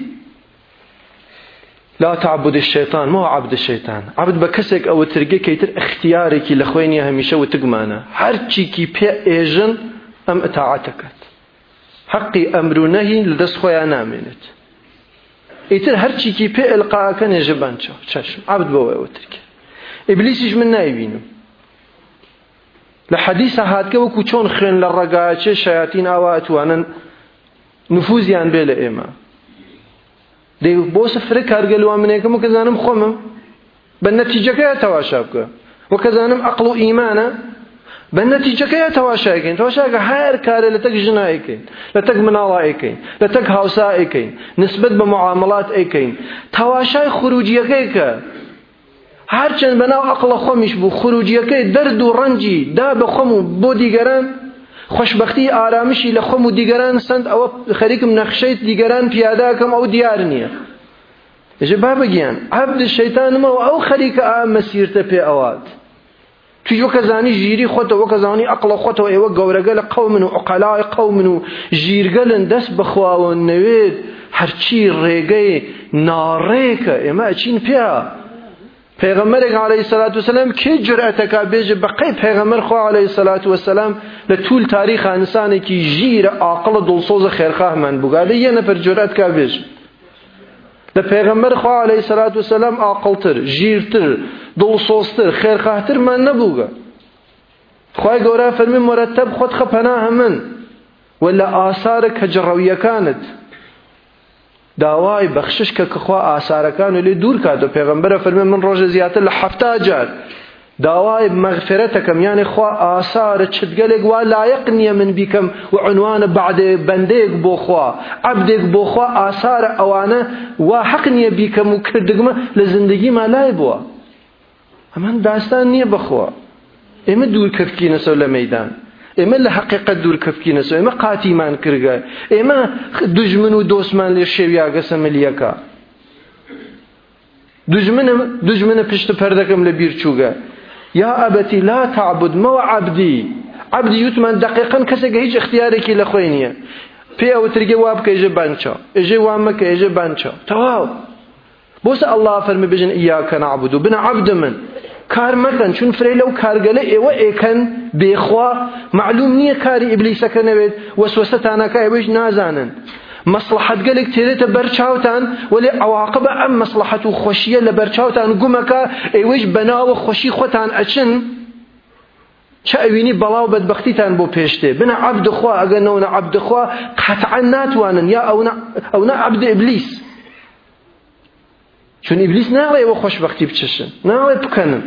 لا تعبد الشيطان مو عبد الشيطان عبد بكسك أو ترقي كيتر اختيارك لخويني هميشة وتقمانا هرچي كي بي ايجن أم اطاعتكت حقي أمر نهي لدس خويا نامنت هر هرشي كي بي القا كان يجبان شو تشاشم عبد بوا وترك إبليسيش من نايبينو لحديث هاد كو كوچون خين للرقاچ شياطين اوات وانا نفوذيان بلا ايما دي بوس فرك هرگل وامنيكم مكزانم خمم بالنتيجه كه تواشابك وكزانم عقل ايمانا بە نەتیجەکەی تەواشاکەین تەواشاکە هەر کارە لە تەک ژنایکەین لە تەک مناڵایکەین لە تەک هاوسائکەین نسبت بە معاملات ئەیکەین تەواشای خروجیەکەی کە هەرچەند بەناو عقلە خۆمیش بوو خروجیەکەی دەرد و ڕەنجی دا بە خۆم و بۆ دیگەران خوشببختی ئارامشی لە خۆم و دیگەران سند ئەوە خەریکم نەخشەیت دیگەران پیاداکەم ئەو دیار نییە. ژە بابگیان عبد شەیتانمەوە ئەو خەریکە ئا مەسیرتە پێ ئەوات. تو یو کەزانی ژیری خۆتە وە کەزانی ئەقلە خۆتەوە ئێوە گەورەگە لە قەومن و عقەلای قەومن و ژیرگەلن دەست بخواوە نەوێت هەرچی ڕێگەی ناڕێکە ئێمە ئەچین پێ پێغەمەرێک عليه سلات وسلام کێ جرأتەکە بێژە بەقەی پێغەمەر خوا عليه سلات وسلام لە تول تاریخ ئەنسانێکی ژیرە ئاقلە دڵسۆزە خێرخاهمان بووگا لە یەنە پەر جرأت کا بێژە د Peyğəmbər xo aleyhissalatu vesselam aqıltır, jirtir, dolsostir, xeyirxahtir mən nə buğa. Xoy gora fermi mürəttəb xod xəpəna həmin. ولا آثارك هجروية كانت داوای بخشش که خوا آثار کانو لی دور کاتو پیغمبر فرمی من روز زیاتر لحفتا جار داوای مەغفرەتەکەم یانێ خوا ئاسارە چت گەلێک وا لایەق نییە من بیکەم و عنوانە بعدێ بەندەیەک بۆ خوا عبدێک بۆ خوا ئاسارە ئەوانە وا حەق نییە بیکەم و کردگمە لە زندگیمان لای بووە ئەمان داستان نییە بەخوا ئێمە دوور کردکی نەسەر لە مەدان ئێمە لە حقیقت دوور کەفکی نەسەوە ئێمە قاتیمان کردگە ئێمە دژمن و دۆستمان لێ شێویاگەسە ملیەکە دژمنە پشت پەردەکەم لە بیرچووگە يا أبتي لا تعبد ما عبدي عبدي يتمن دقيقا كسك هيج اختيارك لخوينية في أو ترقي وابك يجي بانشا يجي وامك يجي بانشا تواب بوس الله فرمي بجن إياك نعبد بنا عبد من كار مەکەن شون فرەی لەو کارگەلە ئێوە إيكن بێخوا معلوم إبليس کاری ئیبلیسەکە نەوێت وەسوەسەتانەکە ئێوەش نازانن مصلحت گەلێک تێرێتە بەرچاوتان وەێ ئەواقبە ئەم مەسلحەت و خۆشیە لە بەرچاوتان گومەکە ئێوەش بەناوە خۆشی خۆتان ئەچن چه ئەوینی بەڵاو بەدبختیتان بۆ پێشتێ بنە عبدخوا ئەگەر نەونە عبدخوا قەتعان ناتوانن یا ئەوە عبد ئبلیس چون ئبلیس ناڵێ ئەوە خۆشببختی بچشن ناڵێ بکەنن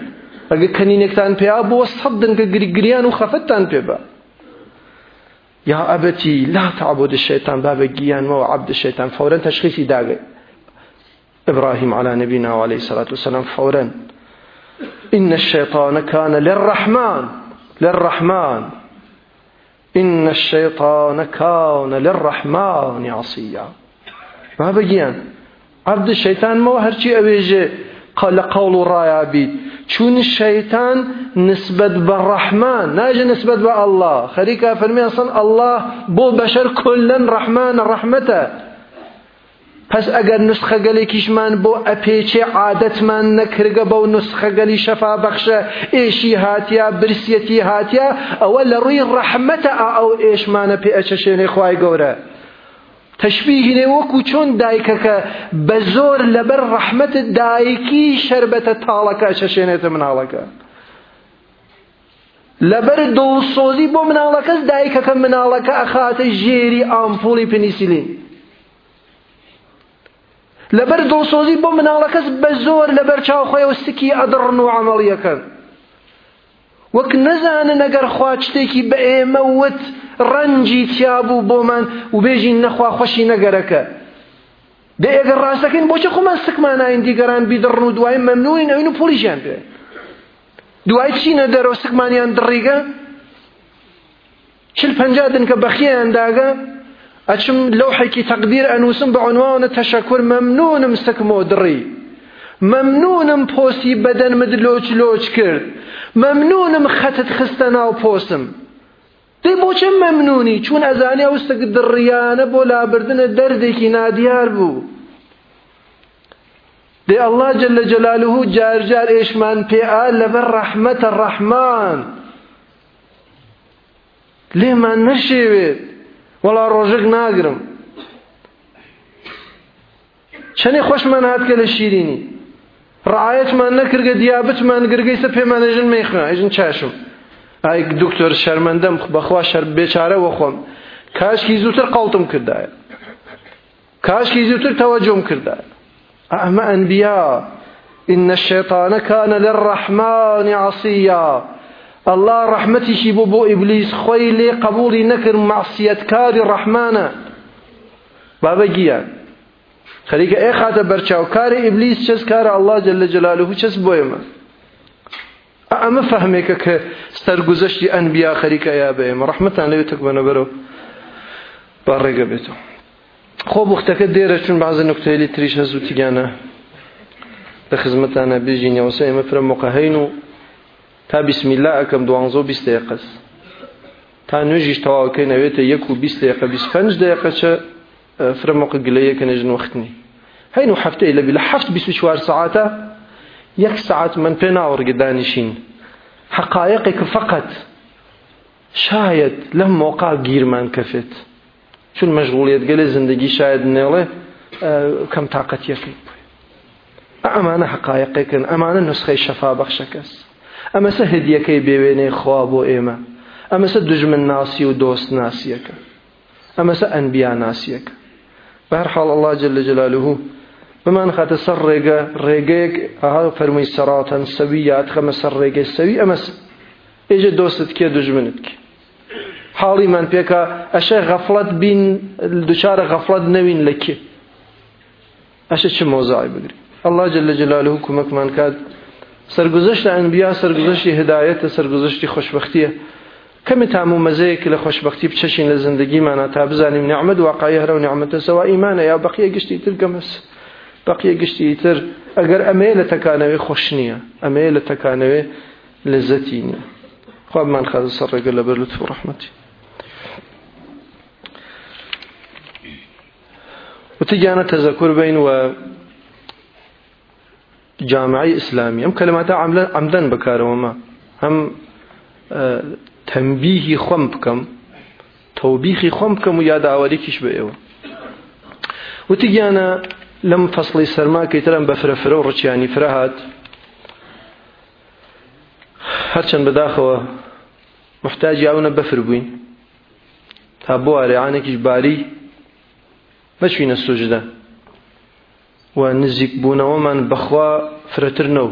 ئەگە کەنینێکتان پێیا بۆ سەدن کە گریگریان و خەفتتان پێبە یا ابتی لا تعبد الشیطان باب گیان ما و عبد الشیطان فورا تشخیصی داگه ابراهیم علی نبینا و علیه صلات و سلام فورا ان الشیطان کان للرحمن للرحمن ان الشیطان کان للرحمن عصیا ما بگیان عبد الشیطان ما هرچی اویجه لقول الريابي چون شيطان نسبت بالرحمن ناجي نسبة بالله خريكا فرمي اصلا الله بو بشر كلا رحمن رحمته پس اگر نسخه گلی کشمن بو اپیچه عادت من نکرگه بو نسخه گلی شفا بخشه ایشی هاتیا برسیتی هاتیا اول روی رحمت او ایش من پی اچه شینی خواهی گوره تشبیهینێ وەکو چۆن دایکەکە بە زۆر لەبەر ڕەحمەت دایکی شربەتە تاڵەکە شەشێنێتە مناڵەکە لەبەر دڵسۆزی بۆ مناڵەکەس دایکەکە مناڵەکە ئەخاتە ژێری ئامپۆلی پنیسیلین لەبەر دڵسۆزی بۆ مناڵەکەس بە زۆر لەبەر چاوخۆیەوە سکی ئەدڕن و عمەڵیەکەن وەک نەزانن ئەگەر خوا شتێکی بە ئێمەوت ڕەنجی تیابوو بۆمان و بێژین نەخوا خۆشی نەگەرەکە دە ئەگەر ڕاستەکەین بۆچە خۆمان سکمانین دیگەران بیدڕن و دوای مەمنوین ئەوین و پۆلیژیان پێ دوای چینە دەرەوە سکمانیان دڕیگە چل پەنج دن کە بەخیان داگە ئەچم لەو حەکی تەقدیر ئەنووسم بە عنوانە تەشەکر مەمنونم سکمۆ دڕی مەمنونم پۆسی بەدەن مد لۆچ لۆچ کرد مەمنونم خەتت خستە ناو پۆسم دی بۆچە مەمنونی چون ئەزانی ئەوستەك دڕیانە بۆ لابردنە دەردێکی نادیار بوو دی ئەله جل جلاله جارجار ئێشمان پێئا لەبەر ڕەحمەتە ڕەحمان لێمان نەشێوێت وەڵا ڕۆژێک ناگرم چەندێ خۆشمان هاتکە لە شیرینی ڕایەتمان نەکردگە دیابتمان گرگەی سە پێمانەژن میخنا ئەژن چاشم ئای دکتۆر شەرمەندەم بەخوا شەر بێچارەوە خۆم کاشکی زووتر قڵتم کردایە کاشکی زووتر تەوەجۆم کردایە ئەمە ئەنبیا إن الشيطان كان للرحمن عصيا الله رحمتي شبو بو إبليس خويلي قبولي نكر معصية كاري الرحمن بابا جيان خەریکە ئێ خاتە بەرچاوکاری ئیبلیس چەس کارە ئەلله جل لە جلاله چەس بۆ ئێمە ئەمە فەهمێکە کە سەرگوزەشتی ئەنبیا خەریکە یا بە ئێمە ڕحمەتان لەوێ تک بەنە بەرەوە با ڕێگە بێتەوە خۆ بختەکە دێرە چون بازە نکتەیلی تریش هەزوو تیگانە لە خزمەتانە بێژینەوەسە ئێمە فرە مقاهین و تا بسمیلا ئەەکەم دوانزۆ بیست دقس تا نوێژیش تەواوکەی نەوێتە یەک و بیست دقیقە بیست پنج دقیقە چە فرە مۆقە گلەیەکە نێژن وەختنی هينو حفتة إلا بلا حفت بسوشوار ساعات يك ساعات من بناور قدانشين حقائقك فقط شاید موقع گیر من کفت چون مشغولیت گەلێ زندگی شاید نێڵێ کەم آه، تااقەتیەکەی ئەمانە حقایقێکن ئەمانە نسخەی شەفا بەخشەکەس ئەمەسە هدیەکەی بێوێنەی خوا بۆ ئێمە امسا دجمن ناسی و دۆست ناسیەکە ئەمەسە ئەنبیا ناسیەکە بەرحاڵ الله جل جلاله بمان خات سر ريغا آه، ريغيك ها فرمي سراتا سوية خم سر ريغي سوي أمس دوست کی كي کی حالی من پیکا اش غفلت بین دشار غفلت نوين لکی اش چه موزای بگری الله جل جلاله كمك من كاد سرگذشت انبیا سرگذشت هدایت سرگذشت خوشبختیه کمی تامو مزه که لخوشبختی بچشین لزندگی من تا نعمت نعمد واقعی هر و نعمت سوا ایمانه یا بقیه گشتی تلگمس هست بقیه قشتي تر اگر اميلة لە خوشنية اميلة نییە لذتيني خواب من خذ زەتی نیە خوابمان ورحمتي وتجانا تذكر بين و جامعي اسلامي ام كلمات عمدن بەکارەوەمە هەم اه، تەمبیهی خۆم بکەم توبيخ خۆم بکەم و یاداوەریکیش بە ئێوە وتیگیانە لم فەصلی سەرما کەیتران بەفرەفرە و ڕچیانی فرەهات يعني هەرچەند بەداخەوە محتاجی ئەوونە بەفر بووین تا بۆ ئارێعانێکیش باری بەچوینە سوژدە و نزیک بوونەوەمان بەخوا فرەترنەوە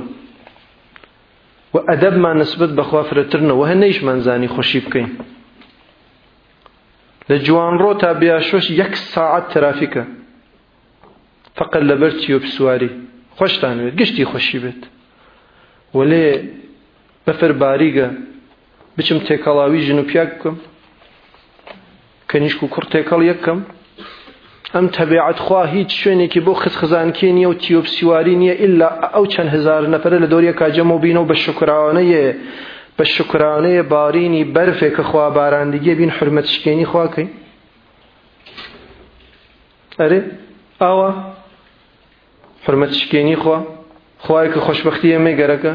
و ئەدەبمان نسبت بەخوا فرەترنەوە هەنەیشمان زانی خۆشی بکەین لە جوان ڕۆ تا بیاشۆش یەک ساعت ترافیکە فقط لەبەر چیۆ پسواری خۆشتان بێت گشتی خۆشی بێت وەلێ بەفەر باریگە بچم تێکەڵاوی ژن و پیاک بکەم کەنیشک و کوڕ تێکەڵ یەکەم ئەم تەبیعەت خوا هیچ شوێنێکی بۆ خز خزانکی نییە و تیۆپسیواری نییە ئللا ئەو چەند هزار نەفرە لە دۆریە کاجەمە بینەوە بە شکرانەیە بە شکرانەیە بارینی بەرفێک کە خوا باراندگیە بین حرمەت شکێنی خواکەین ئەرێ ئاوە حرمەت شکێنی خۆ خوایکە خۆشببختی ئەمە گەرەکە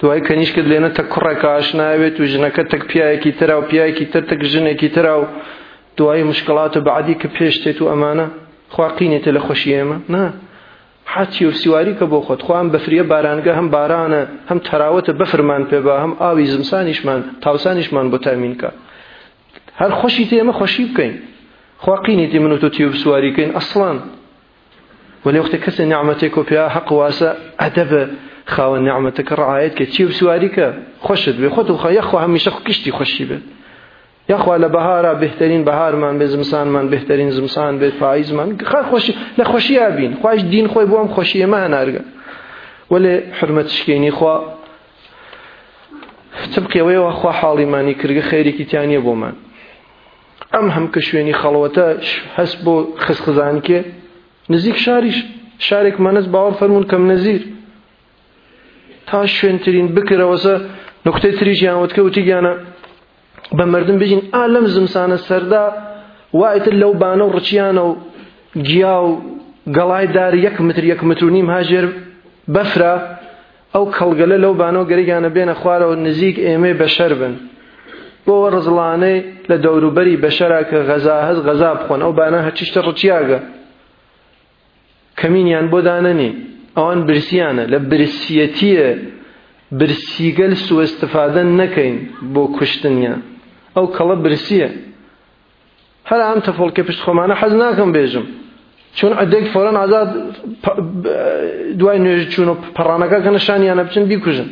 دوای کەنیشکت لێنە تە کوڕێکە ئاشناوێت و ژنەکە تەک پیاەکی تررا و پیاەکی تر تەک ژنێکی تررا و دوای مشکلات و بەعادی کە پێشتێت و ئەمانە خواقینێتە لە خۆشی ئێمە نا حاتی و سیواری کە بۆ خۆت خوان بەفریە بارانگە هەم بارانە هەم تەراوەتە بەفرمان پێبا هەم ئاوی زمسانیشمان تاوسانیشمان بۆ تامینکە هەر خۆشی تێمە خۆشی بکەین خواقینێتی من و تۆ تیوب سوواریکەین ئەسڵان ولی وقتی کسی نعمتی کو پیا حق واسه ادب خاو نعمت کر عایت که چی سواری که خوشت به خود خو یخو همیشه خو کشتی خوشی بد یخو له بهارا بهترین بهار من به زمسان من بهترین زمسان به فایز من خیر خوشی له خوشی ابین خوش دین خو بوم خوشی ما نرگه ولی حرمت شکینی خو تبقی و خو حالی مانی کرگه خیری کی تانی بو من ئەم هەم کە شوێنی خەڵەوەتە هەست بۆ خسخزانکێ نزیک شاریش شارێک مەنەز باوە فەرمونون کەم نەزیر تا شوێنترین بکرەوەسە نقطەی تریژیانوتکە وتی گیانە بە مردم بژین ئا لەم زمسانە سەردا وایتر لەو بانە و ڕچیانە و گیا و گەڵای دار یەک متر یەک متر و نیم هاژێر بەفرا ئەو کەڵگەلە لەو بانەوە گەریگانە بێنە خوارەوە نزیک ئێمە بەشەر بن بۆەوە ڕزڵانەی لە دەوروبەری بەشەرا کە غەزا هەز غەزا بخۆن ئەو بانە هەچشتە ڕچیاگە کەمینیان بۆ دانەنی ئەوان برسیانە لە برسیەتیە برسیگەل سوستفادە نەکەین بۆ کوشتنیان ئەو کەڵە برسیە هەر ئەم تەفڵکە پشت خۆمانە حەز ناکەم بێژم چون ئەدێک فۆران ئازاد دوای نوێژ چوون و پەڕانەکە کە نەشانیانە بچن بیکوژن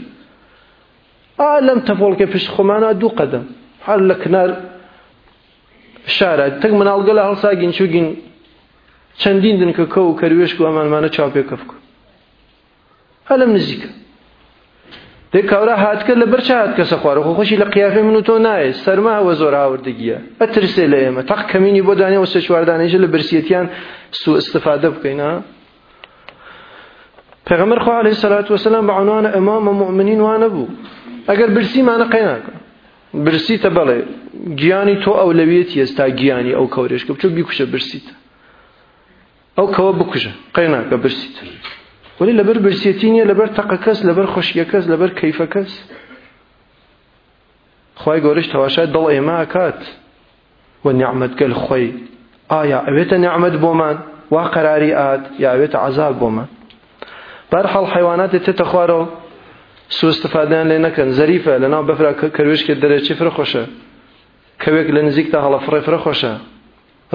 ئا لەم تەفۆڵکە پشت خۆمانە دوو قەدەم هەر لە کنار شارە تەک مناڵگە لە هەڵساگین چوگین چەندین دنکە کە و کەروێشک و ئەمانمانە چاوپێکە بکە هەلم نزیکە دێ کاورە هاتکە لە بەرچ هات کەسە خوارە خۆشی لە قیافی من و تۆ نایە سەرماوە زۆر هاوردگیە ئەترسێ لە ئێمە تەق کەمینی بۆ دانیەوە سە چواردانێژە لە برسیەتیان سو استفادە بکەینە پێغەمبەر خوا علیه الصلاة والسلام بە عنوانە ئەمامە مؤمنین وانە بوو ئەگەر برسیمانە قەیناکە برسیتە بەڵێ گیانی تۆ ئەولەویەتی ئێستا گیانی ئەو کەورێشکە بچۆ بیکوشە برسیتە او کەوە بکوژە قەی ناکە برسیتر ولی لبر برسێتی نیە لبر تەقە لبر لەبەر لبر کەس خوي کەیفە کەس دل گۆرش كات ونعمت ئێمە ئاکات و نیعممەگەل خۆی نعمت بومان نیعممەد بۆمان وا قەراری ئات یاوێتە عذاب بۆمە بەرحەڵ حیواناتی تێتە خوارەوە سوستفادیان لێ نەکەن زەریفە لەناو لنا کەروێشکە دەرەچی فرە خۆشە کەوێک لە نزیک تا هەڵە فرخوشه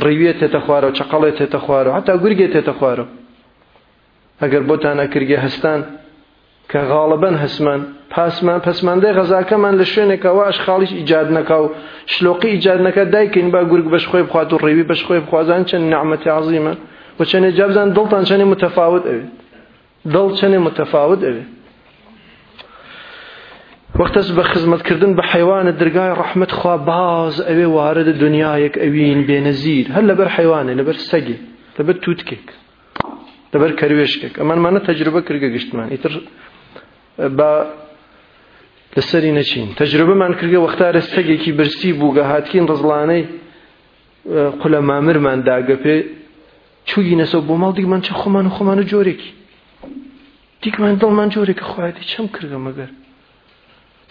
ڕیوێت تێتە خوارەوە چقەڵێت تێتە خوارەوە حتا گورگێت تێتە خوارەوە ئەگەر بۆتان ئەکرگێ هەستان کە غاڵەبەن هەسمان پاسمان پەسماندەی غەزاکەمان لە شوێنێکەوە ئەشخاڵیش ئیجاد نەکە و شلۆقی ئیجاد نەکە دایکەین با گورگ بەش خۆی بخوات و ڕێوی بەش خۆی بخوازان چەند نعمەتی عزیمە و چەندێ جابزان دڵتان چەندێ متەفاوت ئەوێت دڵ چەندێ متەفاوت ئەوێت وەختەس بە خزمەتکردن بە حیوانە دەرگای ڕحمت خوا باز ئەوێ وارەدە دنیایەک ئەوین بێنەزیر هەر لەبەر حیوانە لەبەر سەگێ لەبەر تووتکێک لەبەر کەروێشکێک ئەمانمانە تەجربە کردگە گشتمان ئیتر بە لەسەری نەچین تەجربەمان کردگە وەختارە سەگێکی برسی بوو گە هاتکین ڕزلانەی قولە مامرمان داگە پێ چووی نەسەوە بۆ ماڵ دیکمان چە خۆمان و خۆمانە جۆرێکی دیکمان دڵمان جۆرێکە خوایەتی چەم کردگە مەگەر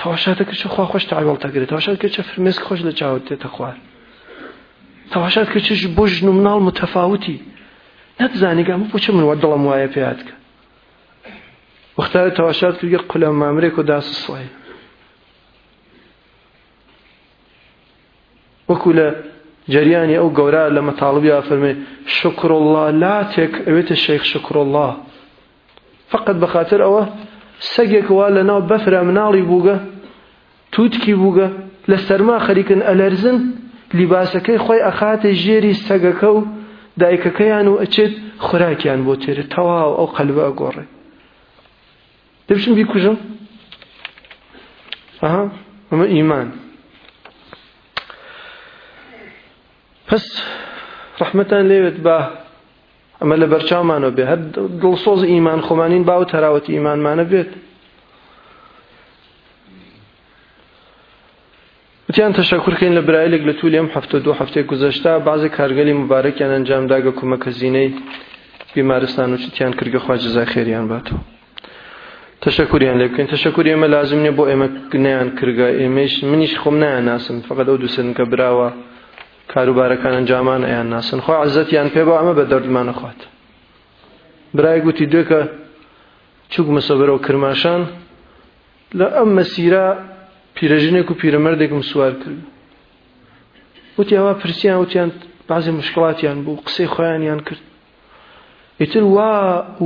تەواشاتەکە چ خوا خۆش تاوڵتەگرێت تەواشاتکە چە فرمێسک خۆش لە چاوت دێتە خوار تەواشات کە چش بۆ ژن و مناڵ متەفاوتی نەتزانیگەم بۆچە منوە دڵم وایە پێات کە وەختارە تەواشات کردگە قولە مامرێک و داس سڵی وەکو لە جریانی ئەو گەورە لە مەتاڵبی ئافرمێ شکر الله لاتێک ئەوێتە شەیخ شکر الله فقط بەخاطر ئەوە سەگێکوا لە ناو بەفرە مناڵی بووگە تووتکی بووگە لە سەرما خەریکن ئەلەرزن لیباسەکەی خۆی ئەخاتە ژێری سەگەکە و دایکەکەیان و ئەچێت خوراکیان بۆ تێرە تەواو ئەو قەلبە ئەگۆڕێ دەبچم بیکوژم ئەها ئەمە ئیمان پس رحمتان لێوێت بە ئەمە لە بەرچاومانەوە بێ هەر دڵسۆز ئیمان خۆمانین باو تەراوەتی ئیمانمانە بێت وتیان تەشەکرکەین لە برایلێک لە توول ئەم هەفتە دو هەفتەی گوزەشتا بازێک کارگەلی مبارەکیان ئەنجامداگە کومەکە زیینەی بیمارستان وچتیان کردگە خواجە زاخێریان باتەوە تەشەکوریان لێ بکەین تەشەکوری ئێمە لازم نیە بۆ ئێمە نیان کرگە ئێمەش منیش خۆم نایان ناسم فقط ئەو دووسنکە براوە کاروبارەکان ئەنجامان ئەیان ناسن خۆ عزەتیان پێ بە ئەمە بە دەردمانە خوات برای گوتی دوێکە چوک مەسەبەرە و کرماشان لە ئەم مەسیرا پیرەژنێک و پیرەمەردێکم سوار کرد وتی ئەوە پرسییان وتیان بعضی مشکڵاتیان بوو قسەی خۆیانیان کرد ئیتر وا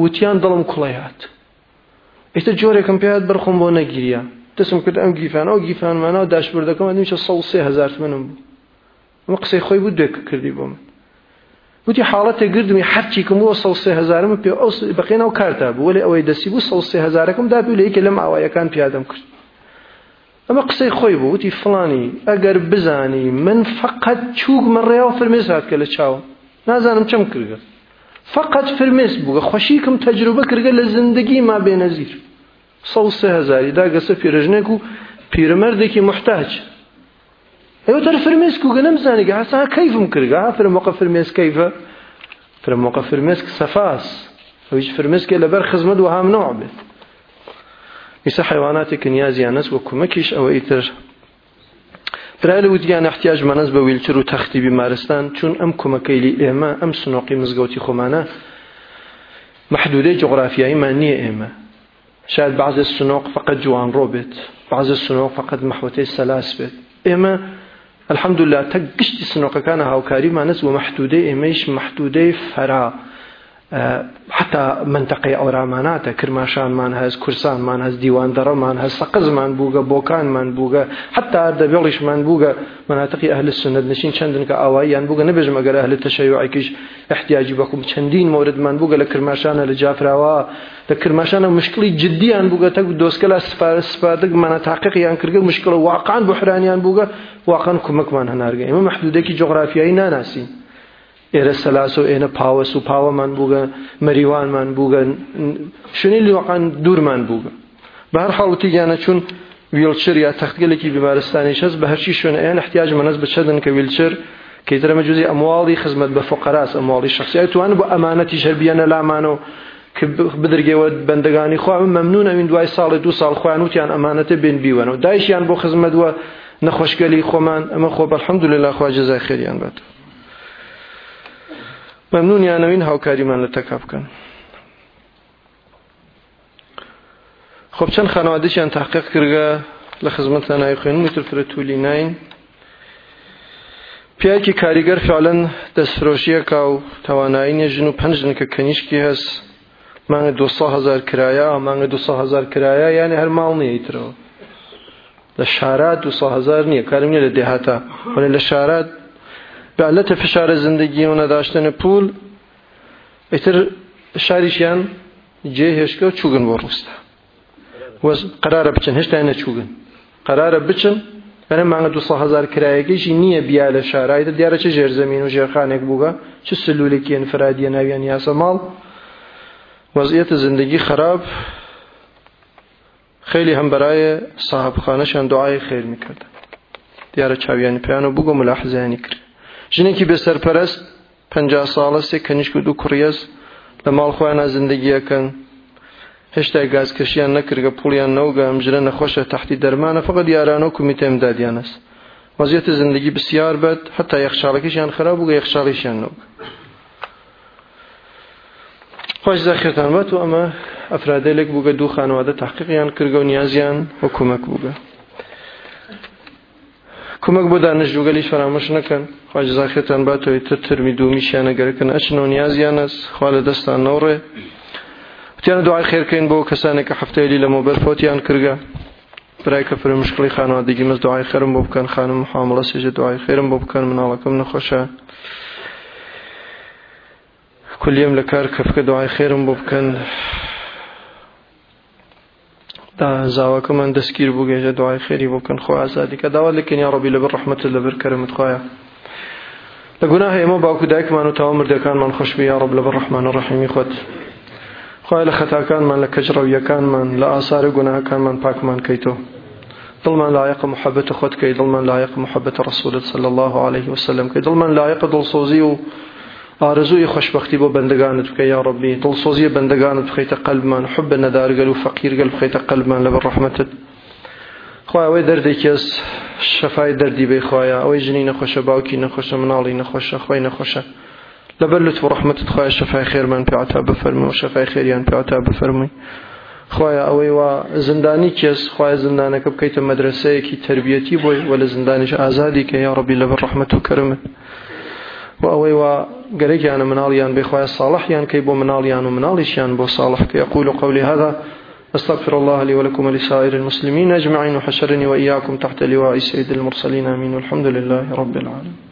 وتیان دڵم کوڵی هات ئیتر جۆرێکم پێات بەرخۆم بۆ نەگیریە دەسم کرد ئەم گیفانەوە گیفانمانەوە داشبوردەکەم دیم چە سە سێ هزار منم بوو ئەمە قسەی خۆی بود دوێک کردی بۆ من وتی حاڵەتە گردمی حەرچیکم بۆ سەسێ هزارمە پێ بەقێنەوە کارتا بوو وەلی ئەوەی دەسی بوو سەسێ هزارەکەم دابی لە یکە لەم ئاوایەکان پیادەم کرد ئەمە قسەی خۆی بوو وتی فلانی ئەگەر بزانی من فقط چووکمە ڕێەوە فرمێز هاتکە لە چاوم نازانم چەم کردگە فقط فرمێز بووە خۆشیکم تەجروبە کردگە لە زندگی ما بێنەزیر سەسێ هزاری داگەسە پیرژنێک و پیرمەردێکی محتاج ايوا ترى فرميس كو غنم زاني قاعد كيف ممكن قاعد في الموقف فرميس كيف في الموقف فرميس صفاس ويش فرميس كي لبر خزمد وهام نوع بث يس حيوانات كنيازي انس وكمكيش او ايتر برای ودیان أنا احتياج به ویلچر و وتختي بمارستان چون ام کمکیلی إما أم سنوقي مزغوتي خمانة محدودة جغرافيه من نییە إما شاید بعض السنوق فقط جوان روبت بعض السنوق فقط محوتەی سەلاس بێت ئێمە الحمدلله تەک گشتی سنۆقەکانە هاوکاریمانەس و محدوده ئێمەش محدوده فرا حتا منتەقی ئەوراماناتە کرماشانمان هەز کورسانمان هەز دیوان دەڕەمان هەز سەقزمان بووگە بۆکانمان بووگە حتا دەبێڵیشمان بووگە مناتەقی ئەهل سنت نشین چەندن کە ئاواییان بووگە نەبێژم ئەگەر ئەهل تەشەیعکیش احتیاجی بەکم چەندین موردمان بووگە لە کرماشانە لە جافراوە لە کرماشانە مشکلی جددیان بووگە تەک دۆستکەلا سپار سپادک مانە تاقیقیان کردگە مشکلە واقعان بحرانیان بووگە واقعان کومەکمان هەنارگە ئمە محدودێکی جغرافیایی ناناسیین ئێرە سەلاس و ئێنە پاوەس و پاوەمان بووگە مەریوانمان بووگە شنی لوقان دوورمان بووگە بە هەر حڵوتی گیانە چون ویلچر یا تەختگەلێکی بیمارستانی شەست بە هەرچی شوێن ئەیان احتیاج مەنەس بچەدن کە ویلچر کەیترەمە جوزی ئەمواڵی خزمەت بە فقەراس ئەمواڵی شخصی توان بۆ ئەمانەتی شەربیەنە لامانەوە کە بدرگەوە بەندەگانی خوا مەمنون ئەوین دوای ساڵی دو ساڵ خوانوتیان ئەمانەتە بێن بیوەنەوە دایشیان بۆ خزمەت وە نەخۆشگەلی خۆمان ئەمە خۆ بەرحەمدو لەلا خواجزای خێریان بێت. مەمنونیانەوەین هاوکاریمان لە تەکا بکەن خۆب چەند خانەوادەشیان تاقیق کردگە لە خزمەتە نای خوێن وترترە تولی ناین پیاکی کاریگەر فعلەن دەستفرۆشیەکە و توانایی نێژن و پنجنکە کەنیشکی هەست مانگە هزار کرایە ئەمانگە هزار کرایە یانە هەر ماڵ نیەیترەوە لە شارات هزار نییە کارم نیە لە دێهاتە وەنە لە شارات به علت فشار زندگی و نداشتن پول اتر شاریشیان جێ هێشکە و چوگن بۆ ڕوستا قرارە بچن هێشتا نەچوگن قرارە بچن بەە مانگە دوهزار کرایەکەیشی نییە بیا لە شارایدا دیارە چه ژێرزەمین و ژێرخانێک بووە چ سلولێکی ئەنفرادیە ناویان یاسە ماڵ وەزیەتە زندگی خراپ خیلی هەم بەرایە ساحبخانەشان دوعای خێر میکرد دیارە چاویانی پیان و بگۆ ملاحزیانی کرد ژنێکی بێسەرپەرست پ ساڵە سێ کەنیشک و دوو کوڕیەس لە ماڵخوایانە زندگیەکەن هێشتا گازکەشیان نەکردگە پوڵیان نەوگە ئەمژرە نەخۆشە تەختی دەرمانە فقط یارانە و کومیتەم دادیانست وەزیێتە زندگی بسیار بێت هەتا یەخشارێکیشیان خراپ بووگە یەخشاڵیشیان نەوگە خۆش زەخێتان بێت و ئەمە ئەفرادێک بووگە دوو خانوادە تحقیقیان کردگە و نیازیان وە کومەک بووگە کومک بۆ دانشجوگەلی فەرامەش نەکەن خواجزاخێتان باتەوەی تر ترمی دومی شیانەگەرکن ئەچنەوە نیازیانەس خوا لە دەستان نەوڕێ وتیانە دوای خێرکەین بۆ کەسانێک کە هەفتەیەلی لە مۆبەر فۆتیان کرگە برای کە فرم مشکلی خانوادگی مەز دوای خێرم بۆ بکەن خانم حامڵە سێژە دوای خێرم بۆ بکەن مناڵەکەم نەخۆشە کولیێم لە کار کەفکە دوای خێرم بۆ بکەن زاواکەمان دەستگیر بوو گەژە دوای خێری بکەن خۆ ئازادیکە داوا لەکنیا ڕۆبی لەبەر ڕحمەت لەبەر کەرمت خۆیە لە گوناه ئێمە باوکو دایکمان و تاوا مردەکانمان خۆشبی یاڕب لەبەر ڕحمانە ڕحمی خۆت خی لە خەتاکانمان لە کەجڕەویەکانمان لە ئاسارە گوناهەکانمان پاکمان کەیتەوە دڵمان لایەقە محەبەتە خۆت کەی دڵمان لایەق محەبەتە ڕسوولت صل الله عليه وسلم کە دڵمان لایەقە دڵسۆزی و ئارزوی خوشبختی بۆ بەندگانت بکە یا ڕبی دڵسۆزیە بەندگانت بخیتە قەلمان حب بە نەدارگەل و فەقیرگەل بخیتە قەلمان لە بە ڕحمەتت خواوەی دەردێکیس شەفای دەردی بێخواە ئەوەی ژنی نەخۆشە باوکی نەخۆشە مناڵی نەخۆشە خۆی نەخۆشە لەبەر لوت و ڕحمەتت خوای شەفای خێرمان پێعتا بفەرمە و شەفای خێریان پێعتا بفەرمووی خۆیە ئەوەی وا زندانی کێس خخوای زندانەکە بکەیتە مەدرسەیەکی تربیەتی بۆی وە لە زندانیش ئازادی کە یا ڕبی لەبەر ڕحمەت و کەرمت وأويوا قريجان مناليان بإخوة الصالحيان كيبو مناليان ومنالشيان بو صالح كي كيقول قولي هذا أستغفر الله لي ولكم ولسائر المسلمين أجمعين وحشرني وإياكم تحت لواء سيد المرسلين آمين والحمد لله رب العالمين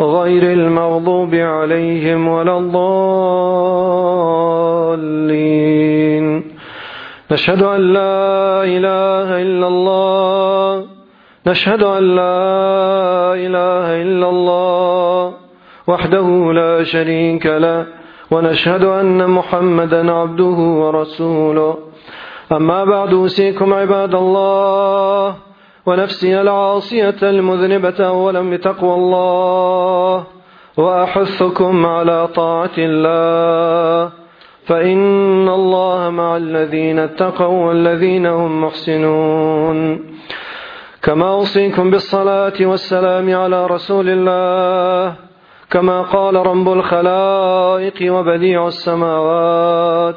غير المغضوب عليهم ولا الضالين نشهد أن لا إله إلا الله نشهد أن لا إله إلا الله وحده لا شريك له ونشهد أن محمدا عبده ورسوله أما بعد أوصيكم عباد الله ونفسي العاصية المذنبة أولا بتقوى الله وأحثكم على طاعة الله فإن الله مع الذين اتقوا والذين هم محسنون كما أوصيكم بالصلاة والسلام على رسول الله كما قال رب الخلائق وبديع السماوات